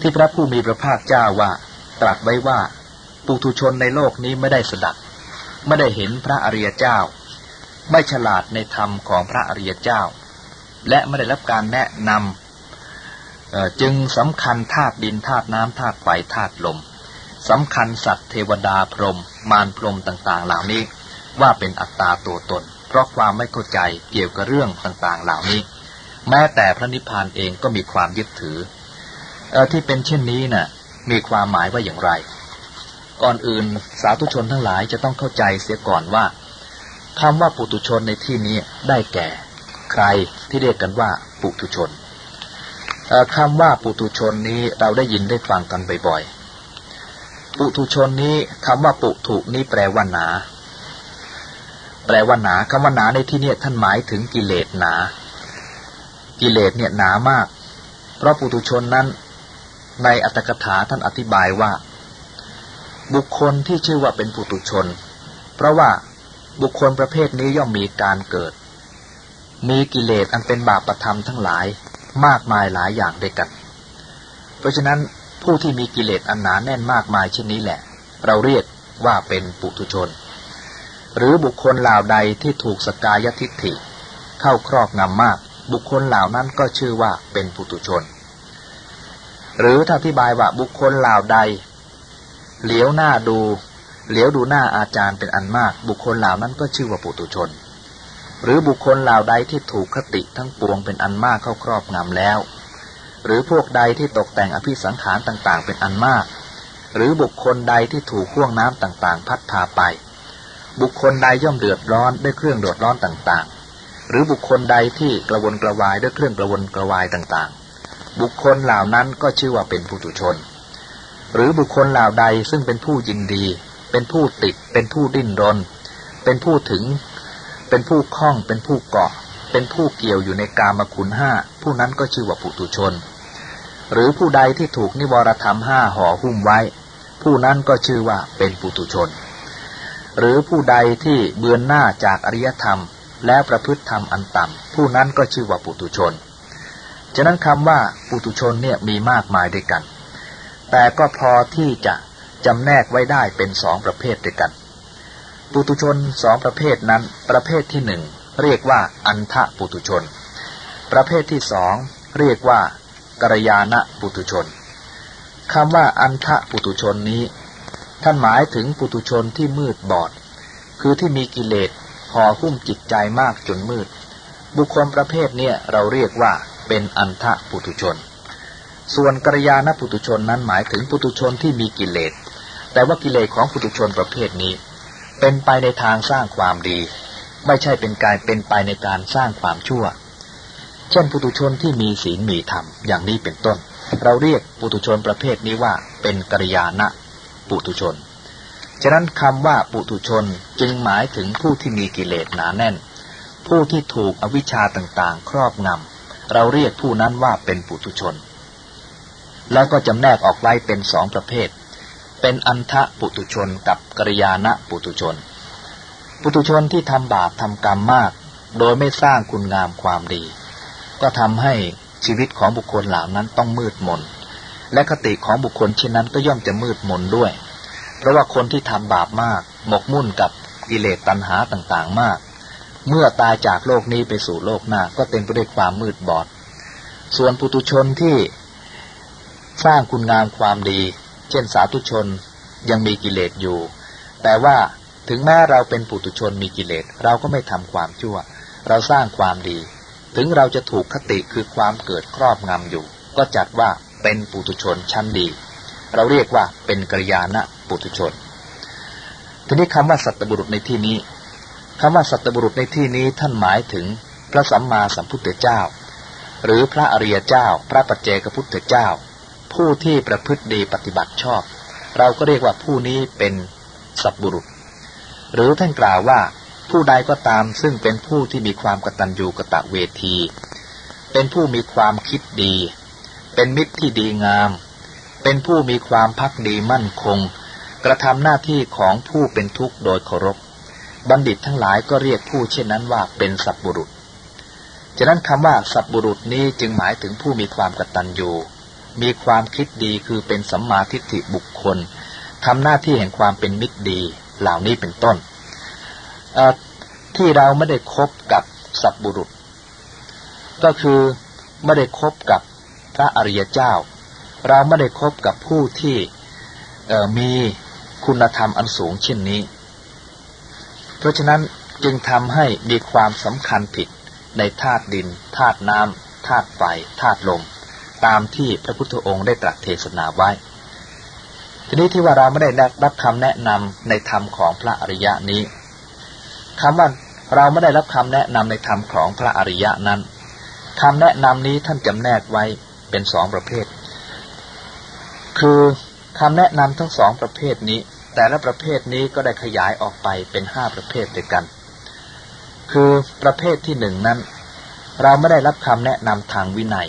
Speaker 3: ที่พระผู้มีพระภาคเจ้าว่า ตรัสไว้ว่าปุถุชนในโลกนี้ไม่ได้สดับ ไม่ได้เห็นพระอริยเจ้า ไม่ฉลาดในธรรมของพระอริยเจ้า และไม่ได้รับการแนะนำจึงสำคัญธาตุดินธาตุน้ำธาตุไฟธาตุลมสำคัญสัตว์เทวดาพรหมมารพรหมต่าง ๆ เหล่านี้ว่าเป็นอัตตาตัวตน เพราะความไม่เข้าใจเกี่ยวกับเรื่องต่างๆ เหล่านี้ แม้แต่พระนิพพานเองก็มีความยึดถืออที่เป็นเช่นนี้นะ่ะ มีความหมายว่าอย่างไร ก่อนอื่นสาธุชนทั้งหลายจะต้องเข้าใจเสียก่อนว่าคำว่าปุตุชนในที่นี้ได้แก่ ใครที่เรียกกันว่าปุตุชนคำว่าปุตุชนนี้เราได้ยินได้ฟังกันบ่อยๆ ปุตุชนนี้คำว่าปุถุนี้แปลว่าหนา แปลว่าหนาคำว่าหนาในที่นี้ท่านหมายถึงกิเลสหนา กิเลสเนี่ยหนามาก เพราะปุตุชนนั้น ในอัตถกถาท่านอธิบายว่า บุคคลที่ชื่อว่าเป็นปุตุชน เพราะว่าบุคคลประเภทนี้ย่อมมีการเกิด มีกิเลสอันเป็นบาปประธรรมทั้งหลายมากมายหลายอย่างด้วยกัน เพราะฉะนั้นผู้ที่มีกิเลสอันหนาแน่นมากมายเช่นนี้แหละ เราเรียกว่าเป็นปุถุชน หรือบุคคลเหล่าใดที่ถูกสกายทิฏฐิ เข้าครอบงำมาก บุคคลเหล่านั้นก็ชื่อว่าเป็นปุถุชน หรือถ้าอธิบายว่าบุคคลเหล่าใด เหลียวหน้าดูเหลียวดูหน้าอาจารย์เป็นอันมาก บุคคลเหล่านั้นก็ชื่อว่าปุตุชน หรือบุคคลเหล่าใดที่ถูกคติทั้งปวงเป็นอันมากเข้าครอบงำแล้ว หรือพวกใดที่ตกแต่งอภิสังขารต่างๆ เป็นอันมาก หรือบุคคลใดที่ถูกข่วงน้ำต่างๆ พัดพาไป บุคคลใดย่อมเดือดร้อนด้วยเครื่องเดือดร้อนต่างๆ หรือบุคคลใดที่กระวนกระวายด้วยเครื่องกระวนกระวายต่างๆ บุคคลเหล่านั้นก็ชื่อว่าเป็นปุตุชน หรือบุคคลเหล่าใดซึ่งเป็นผู้ยินดี เป็นผู้ติด เป็นผู้ดิ้นรน เป็นผู้ถึง เป็นผู้คล้อง เป็นผู้เกาะ เป็นผู้เกี่ยวอยู่ในกามคุณห้าผู้นั้นก็ชื่อว่าปุตุชน หรือผู้ใดที่ถูกนิวรธรรมห้าห่อหุ้มไว้ ผู้นั้นก็ชื่อว่าเป็นปุตุชน หรือผู้ใดที่เบือนหน้าจากอริยธรรม แล้วประพฤติธรรมอันต่ำผู้นั้นก็ชื่อว่าปุตุชน ฉะนั้นคำว่าปุตุชนเนี่ยมีมากมายด้วยกัน แต่ก็พอที่จะจำแนกไว้ได้เป็นสองประเภทด้วยกัน ปุตุชนสองประเภทนั้น ประเภทที่หนึ่งเรียกว่าอันทะปุตุชน ประเภทที่สองเรียกว่ากัลยาณปุตุชนคำว่าอันทะปุตุชนนี้ ท่านหมายถึงปุตุชนที่มืดบอด คือที่มีกิเลสห่อหุ้มจิตใจมากจนมืด บุคคลประเภทนี้เราเรียกว่าเป็นอันทะปุตุชน ส่วนกริยานปุตุชนนั้นหมายถึงปุตุชนที่มีกิเลส แต่ว่ากิเลสของปุตุชนประเภทนี้ เป็นไปในทางสร้างความดี ไม่ใช่เป็นการเป็นไปในการสร้างความชั่ว เช่นปุตุชนที่มีศีลมีธรรมอย่างนี้เป็นต้น เราเรียกปุตุชนประเภทนี้ว่าเป็นกริยานะ ปุตุชน ฉะนั้นคำว่าปุตุชนจึงหมายถึงผู้ที่มีกิเลสหนาแน่น ผู้ที่ถูกอวิชชาต่างๆ ครอบงำเราเรียกผู้นั้นว่าเป็นปุตุชน แล้วก็จำแนกออกไว้เป็นสองประเภท เป็นอันทะปุตุชนกับกริยาณปุตุชน ปุตุชนที่ทำบาปทำกรรมมาก โดยไม่สร้างคุณงามความดี ก็ทำให้ชีวิตของบุคคลเหล่านั้นต้องมืดมน และคติของบุคคลเช่นนั้นก็ย่อมจะมืดมนด้วย เพราะว่าคนที่ทำบาปมาก หมกมุ่นกับกิเลสตัณหาต่างๆมาก เมื่อตายจากโลกนี้ไปสู่โลกหน้าก็เต็มไปด้วยความมืดบอด ส่วนปุตุชนที่สร้างคุณงามความดี เช่นสาธุชนยังมีกิเลสอยู่ แต่ว่าถึงแม้เราเป็นปุตุชนมีกิเลสเราก็ไม่ทำความชั่ว เราสร้างความดี ถึงเราจะถูกคติคือความเกิดครอบงำอยู่ ก็จัดว่า เป็นปุตุชนชั้นดี เราเรียกว่าเป็นกริยาณปุตุชน ทีนี้คำว่าสัตบุรุษในที่นี้คำว่าสัตบุรุษในที่นี้ท่านหมายถึงพระสัมมาสัมพุทธเจ้า หรือพระอริยเจ้า พระปัจเจกพุทธเจ้า ผู้ที่ประพฤติดีปฏิบัติชอบ เราก็เรียกว่าผู้นี้เป็นสัตบุรุษ หรือท่านกล่าวว่าผู้ใดก็ตามซึ่งเป็นผู้ที่มีความกตัญญูกะตะเวที เป็นผู้มีความคิดดี เป็นมิตรที่ดีงาม เป็นผู้มีความพักดีมั่นคง กระทำหน้าที่ของผู้เป็นทุกข์โดยเคารพ บัณฑิตทั้งหลายก็เรียกผู้เช่นนั้นว่าเป็นสัตบุรุษ ฉะนั้นคำว่าสัตบุรุษนี้จึงหมายถึงผู้มีความกตัญญู มีความคิดดีคือเป็นสัมมาทิฏฐิบุคคลทำหน้าที่แห่งความเป็นมิตรดี เหล่านี้เป็นต้น ที่เราไม่ได้คบกับสัตบุรุษ ก็คือไม่ได้คบกับ พระอริยเจ้า เราไม่ได้คบกับผู้ที่มีคุณธรรมอันสูงเช่นนี้ เพราะฉะนั้นจึงทำให้มีความสำคัญผิดในธาตุดินธาตุน้ำธาตุไฟธาตุลม ตามที่พระพุทธองค์ได้ตรัสเทศนาไว้ ทีนี้ที่ว่าเราไม่ได้รับคำแนะนำในธรรมของพระอริยะนี้คำว่าเราไม่ได้รับคำแนะนำในธรรมของพระอริยะนั้นคำแนะนำนี้ท่านจำแนกไว้ เป็นสองประเภท คือคำแนะนำทั้งสองประเภทนี้ แต่ละประเภทนี้ก็ได้ขยายออกไปเป็นห้าประเภทด้วยกัน คือประเภทที่หนึ่งนั้น เราไม่ได้รับคำแนะนำทางวินัย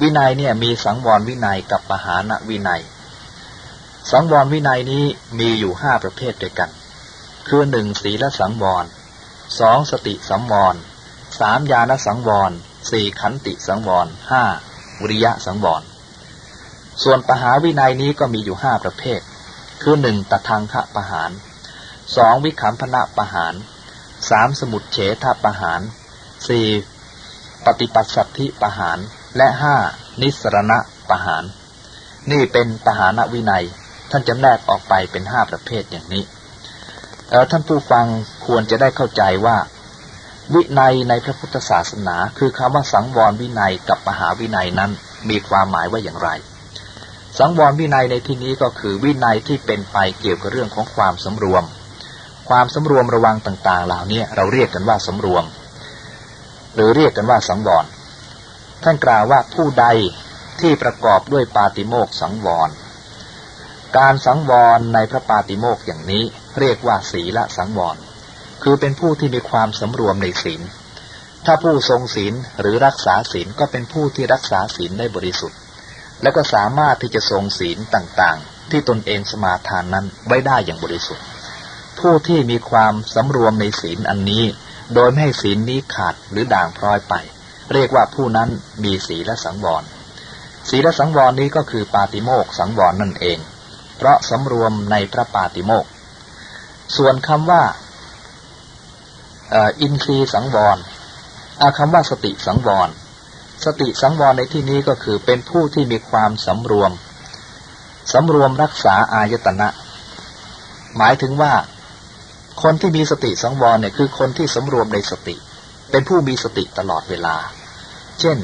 Speaker 3: วินัยเนี่ยมีสังวรวินัยกับปหานวินัย สังวรวินัยนี้มีอยู่ห้าประเภทด้วยกัน คือหนึ่งศีลสังวรสองสติสังวรสามญาณสังวรสี่ขันติสังวรห้า วิริยะสังวร ส่วนปหาวินัยนี้ก็มีอยู่ห้าประเภท คือหนึ่งตทังคะปหารสองวิขำพนะปหารสามสมุดเฉทปหารสี่ปฏิปัสสัทธิปหารและห้านิสรณะปหาร นี่เป็นปหานวินัย ท่านจะแนกออกไปเป็นห้าประเภทอย่างนี้ เออท่านผู้ฟังควรจะได้เข้าใจว่า วินัยในพระพุทธศาสนา คือคำว่าสังวรวินัยกับปหาวินัยนั้นมีความหมายว่าอย่างไร สังวรวินัยในที่นี้ก็คือวินัยที่เป็นไปเกี่ยวกับเรื่องของความสำรวม ความสำรวมระวังต่างๆ เหล่านี้เราเรียกกันว่าสำรวม หรือเรียกกันว่าสังวรท่านกล่าวว่าผู้ใดที่ประกอบด้วยปาติโมกสังวร การสังวรในพระปาติโมกอย่างนี้เรียกว่าศีละสังวร คือเป็นผู้ที่มีความสำรวมในศีล ถ้าผู้ทรงศีลหรือรักษาศีลก็เป็นผู้ที่รักษาศีลได้บริสุทธิ์ และก็สามารถที่จะทรงศีลต่างๆ ที่ตนเองสมาทานนั้นไว้ได้อย่างบริสุทธิ์ ผู้ที่มีความสำรวมในศีลอันนี้ โดยไม่ให้ศีลนี้ขาดหรือด่างพร้อยไป เรียกว่าผู้นั้นมีศีลและสังวรศีลสังวรนี้ก็คือปาติโมกสังวรนั่นเอง เพราะสำรวมในพระปาติโมกส่วนคำว่า อินทรีสังวรคำว่าสติสังวร สติสังวรในที่นี้ก็คือเป็นผู้ที่มีความสำรวมสำรวมรักษาอายตนะ หมายถึงว่า คนที่มีสติสังวรเนี่ยคือคนที่สำรวมในสติ เป็นผู้มีสติตลอดเวลา เช่น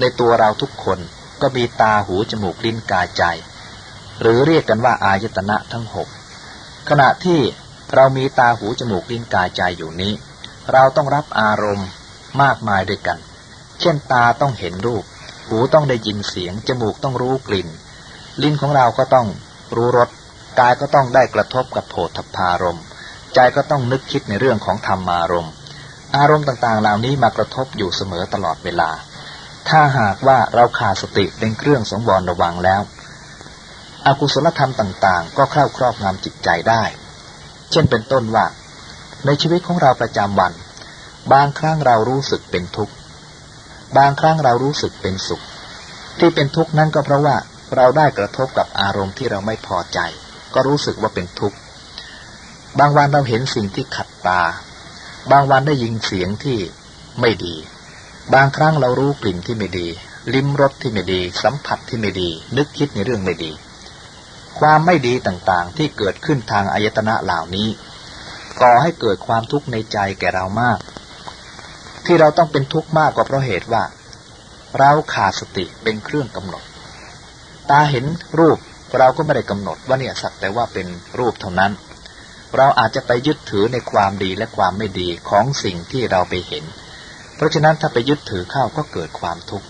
Speaker 3: ในตัวเราทุกคนก็มีตาหูจมูกลิ้นกายใจ หรือเรียกกันว่าอายตนะทั้งหกขณะที่เรามีตาหูจมูกลิ้นกายใจอยู่นี้ เราต้องรับอารมณ์มากมายด้วยกัน เช่นตาต้องเห็นรูป หูต้องได้ยินเสียง จมูกต้องรู้กลิ่น ลิ้นของเราก็ต้องรู้รส กายก็ต้องได้กระทบกับโผฏฐพารมใจก็ต้องนึกคิดในเรื่องของธรรมารมณ์ อารมณ์ต่างๆ เหล่านี้มากระทบอยู่เสมอตลอดเวลา ถ้าหากว่าเราขาดสติเป็นเครื่องสงวรระวังแล้วอกุศลธรรมต่างๆ ก็เข้าครอบงำจิตใจได้ เช่นเป็นต้นว่า ในชีวิตของเราประจำวัน บางครั้งเรารู้สึกเป็นทุกข์ บางครั้งเรารู้สึกเป็นสุข ที่เป็นทุกข์นั้นก็เพราะว่าเราได้กระทบกับอารมณ์ที่เราไม่พอใจ ก็รู้สึกว่าเป็นทุกข์ บางวันเราเห็นสิ่งที่ขัดตา บางวันได้ยินเสียงที่ไม่ดี บางครั้งเรารู้กลิ่นที่ไม่ดี ลิ้มรสที่ไม่ดี สัมผัสที่ไม่ดี นึกคิดในเรื่องไม่ดี ความไม่ดีต่างๆที่เกิดขึ้นทางอายตนะเหล่านี้ ก่อให้เกิดความทุกข์ในใจแก่เรามาก ที่เราต้องเป็นทุกข์มากก็เพราะเหตุว่า เราขาดสติเป็นเครื่องกำหนด ตาเห็นรูปเราก็ไม่ได้กำหนดว่าเนี่ยสักแต่ว่าเป็นรูปเท่านั้น เราอาจจะไปยึดถือในความดีและความไม่ดีของสิ่งที่เราไปเห็น เพราะฉะนั้นถ้าไปยึดถือเข้าก็เกิดความทุกข์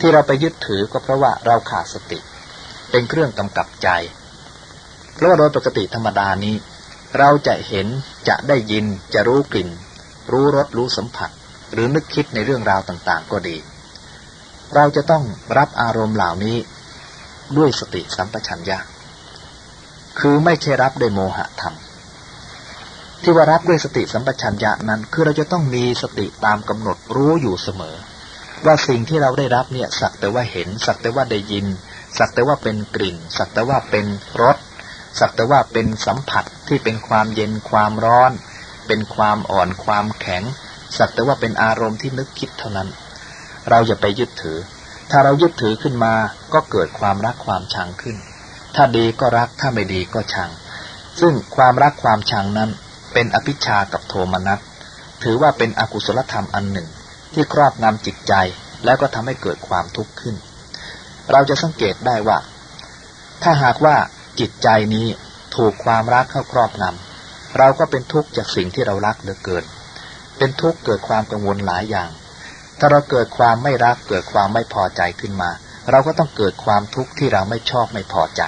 Speaker 3: ที่เราไปยึดถือก็เพราะว่าเราขาดสติ เป็นเครื่องกำกับใจ เพราะว่าโดยปกติธรรมดานี้ เราจะเห็นจะได้ยินจะรู้กลิ่น รู้รสรู้สัมผัส หรือนึกคิดในเรื่องราวต่างๆ ก็ดี เราจะต้องรับอารมณ์เหล่านี้ด้วยสติสัมปชัญญะคือไม่ใช่รับด้วยโมหะธรรม ที่ว่ารับด้วยสติสัมปชัญญะนั้นคือเราจะต้องมีสติตามกำหนดรู้อยู่เสมอ ว่าสิ่งที่เราได้รับเนี่ยสักแต่ว่าเห็น สักแต่ว่าได้ยิน สักแต่ว่าเป็นกลิ่น สักแต่ว่าเป็นรส สักแต่ว่าเป็นสัมผัสที่เป็นความเย็นความร้อน เป็นความอ่อนความแข็ง สักแต่ว่าเป็นอารมณ์ที่นึกคิดเท่านั้น เราอย่าไปยึดถือ ถ้าเรายึดถือขึ้นมาก็เกิดความรักความชังขึ้น ถ้าดีก็รักถ้าไม่ดีก็ชัง ซึ่งความรักความชังนั้นเป็นอภิชากับโทมนัสถือว่าเป็นอกุศลธรรมอันหนึ่ง ที่ครอบงำจิตใจแล้วก็ทำให้เกิดความทุกข์ขึ้น เราจะสังเกตได้ว่า ถ้าหากว่า จิตใจนี้ถูกความรักเข้าครอบงำเราก็เป็นทุกข์จากสิ่งที่เรารักเหลือเกิน เป็นทุกข์เกิดความกังวลหลายอย่าง ถ้าเราเกิดความไม่รักเกิดความไม่พอใจขึ้นมา เราก็ต้องเกิดความทุกข์ที่เราไม่ชอบไม่พอใจ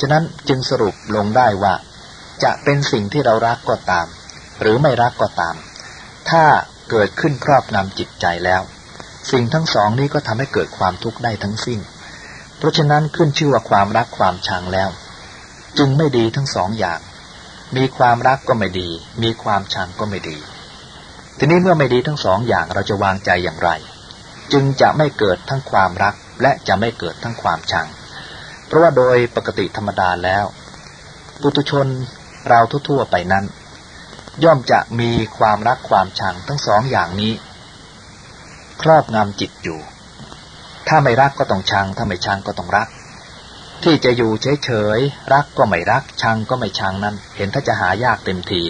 Speaker 3: ฉะนั้นจึงสรุปลงได้ว่า จะเป็นสิ่งที่เรารักก็ตาม หรือไม่รักก็ตาม ถ้าเกิดขึ้นครอบงำจิตใจแล้ว สิ่งทั้งสองนี้ก็ทำให้เกิดความทุกข์ได้ทั้งสิ้น เพราะฉะนั้นขึ้นชื่อว่าความรักความชังแล้ว จึงไม่ดีทั้งสองอย่าง มีความรักก็ไม่ดี มีความชังก็ไม่ดี ทีนี้เมื่อไม่ดีทั้งสองอย่างเราจะวางใจอย่างไร จึงจะไม่เกิดทั้งความรักและจะไม่เกิดทั้งความชัง เพราะว่าโดยปกติธรรมดาแล้ว ปุตุชนเราทั่วๆไปนั้น ย่อมจะมีความรักความชังทั้งสองอย่างนี้ ครอบงำจิตอยู่ ถ้าไม่รักก็ต้องชัง ถ้าไม่ชังก็ต้องรัก ที่จะอยู่เฉยๆรักก็ไม่รัก ชังก็ไม่ชังนั้น เห็นถ้าจะหายากเต็มที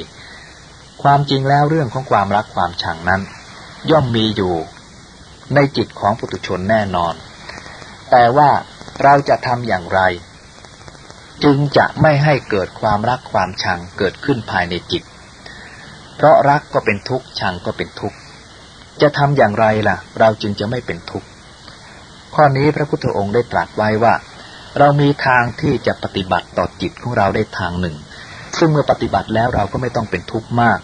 Speaker 3: ความจริงแล้วเรื่องของความรักความชังนั้น ย่อมมีอยู่ในจิตของปุถุชนแน่นอน แต่ว่าเราจะทำอย่างไร จึงจะไม่ให้เกิดความรักความชังเกิดขึ้นภายในจิต เพราะรักก็เป็นทุกข์ชังก็เป็นทุกข์จะทำอย่างไรล่ะ เราจึงจะไม่เป็นทุกข์ ข้อนี้พระพุทธองค์ได้ตรัสไว้ว่า เรามีทางที่จะปฏิบัติต่อจิตของเราได้ทางหนึ่ง ซึ่งเมื่อปฏิบัติแล้วเราก็ไม่ต้องเป็นทุกข์มาก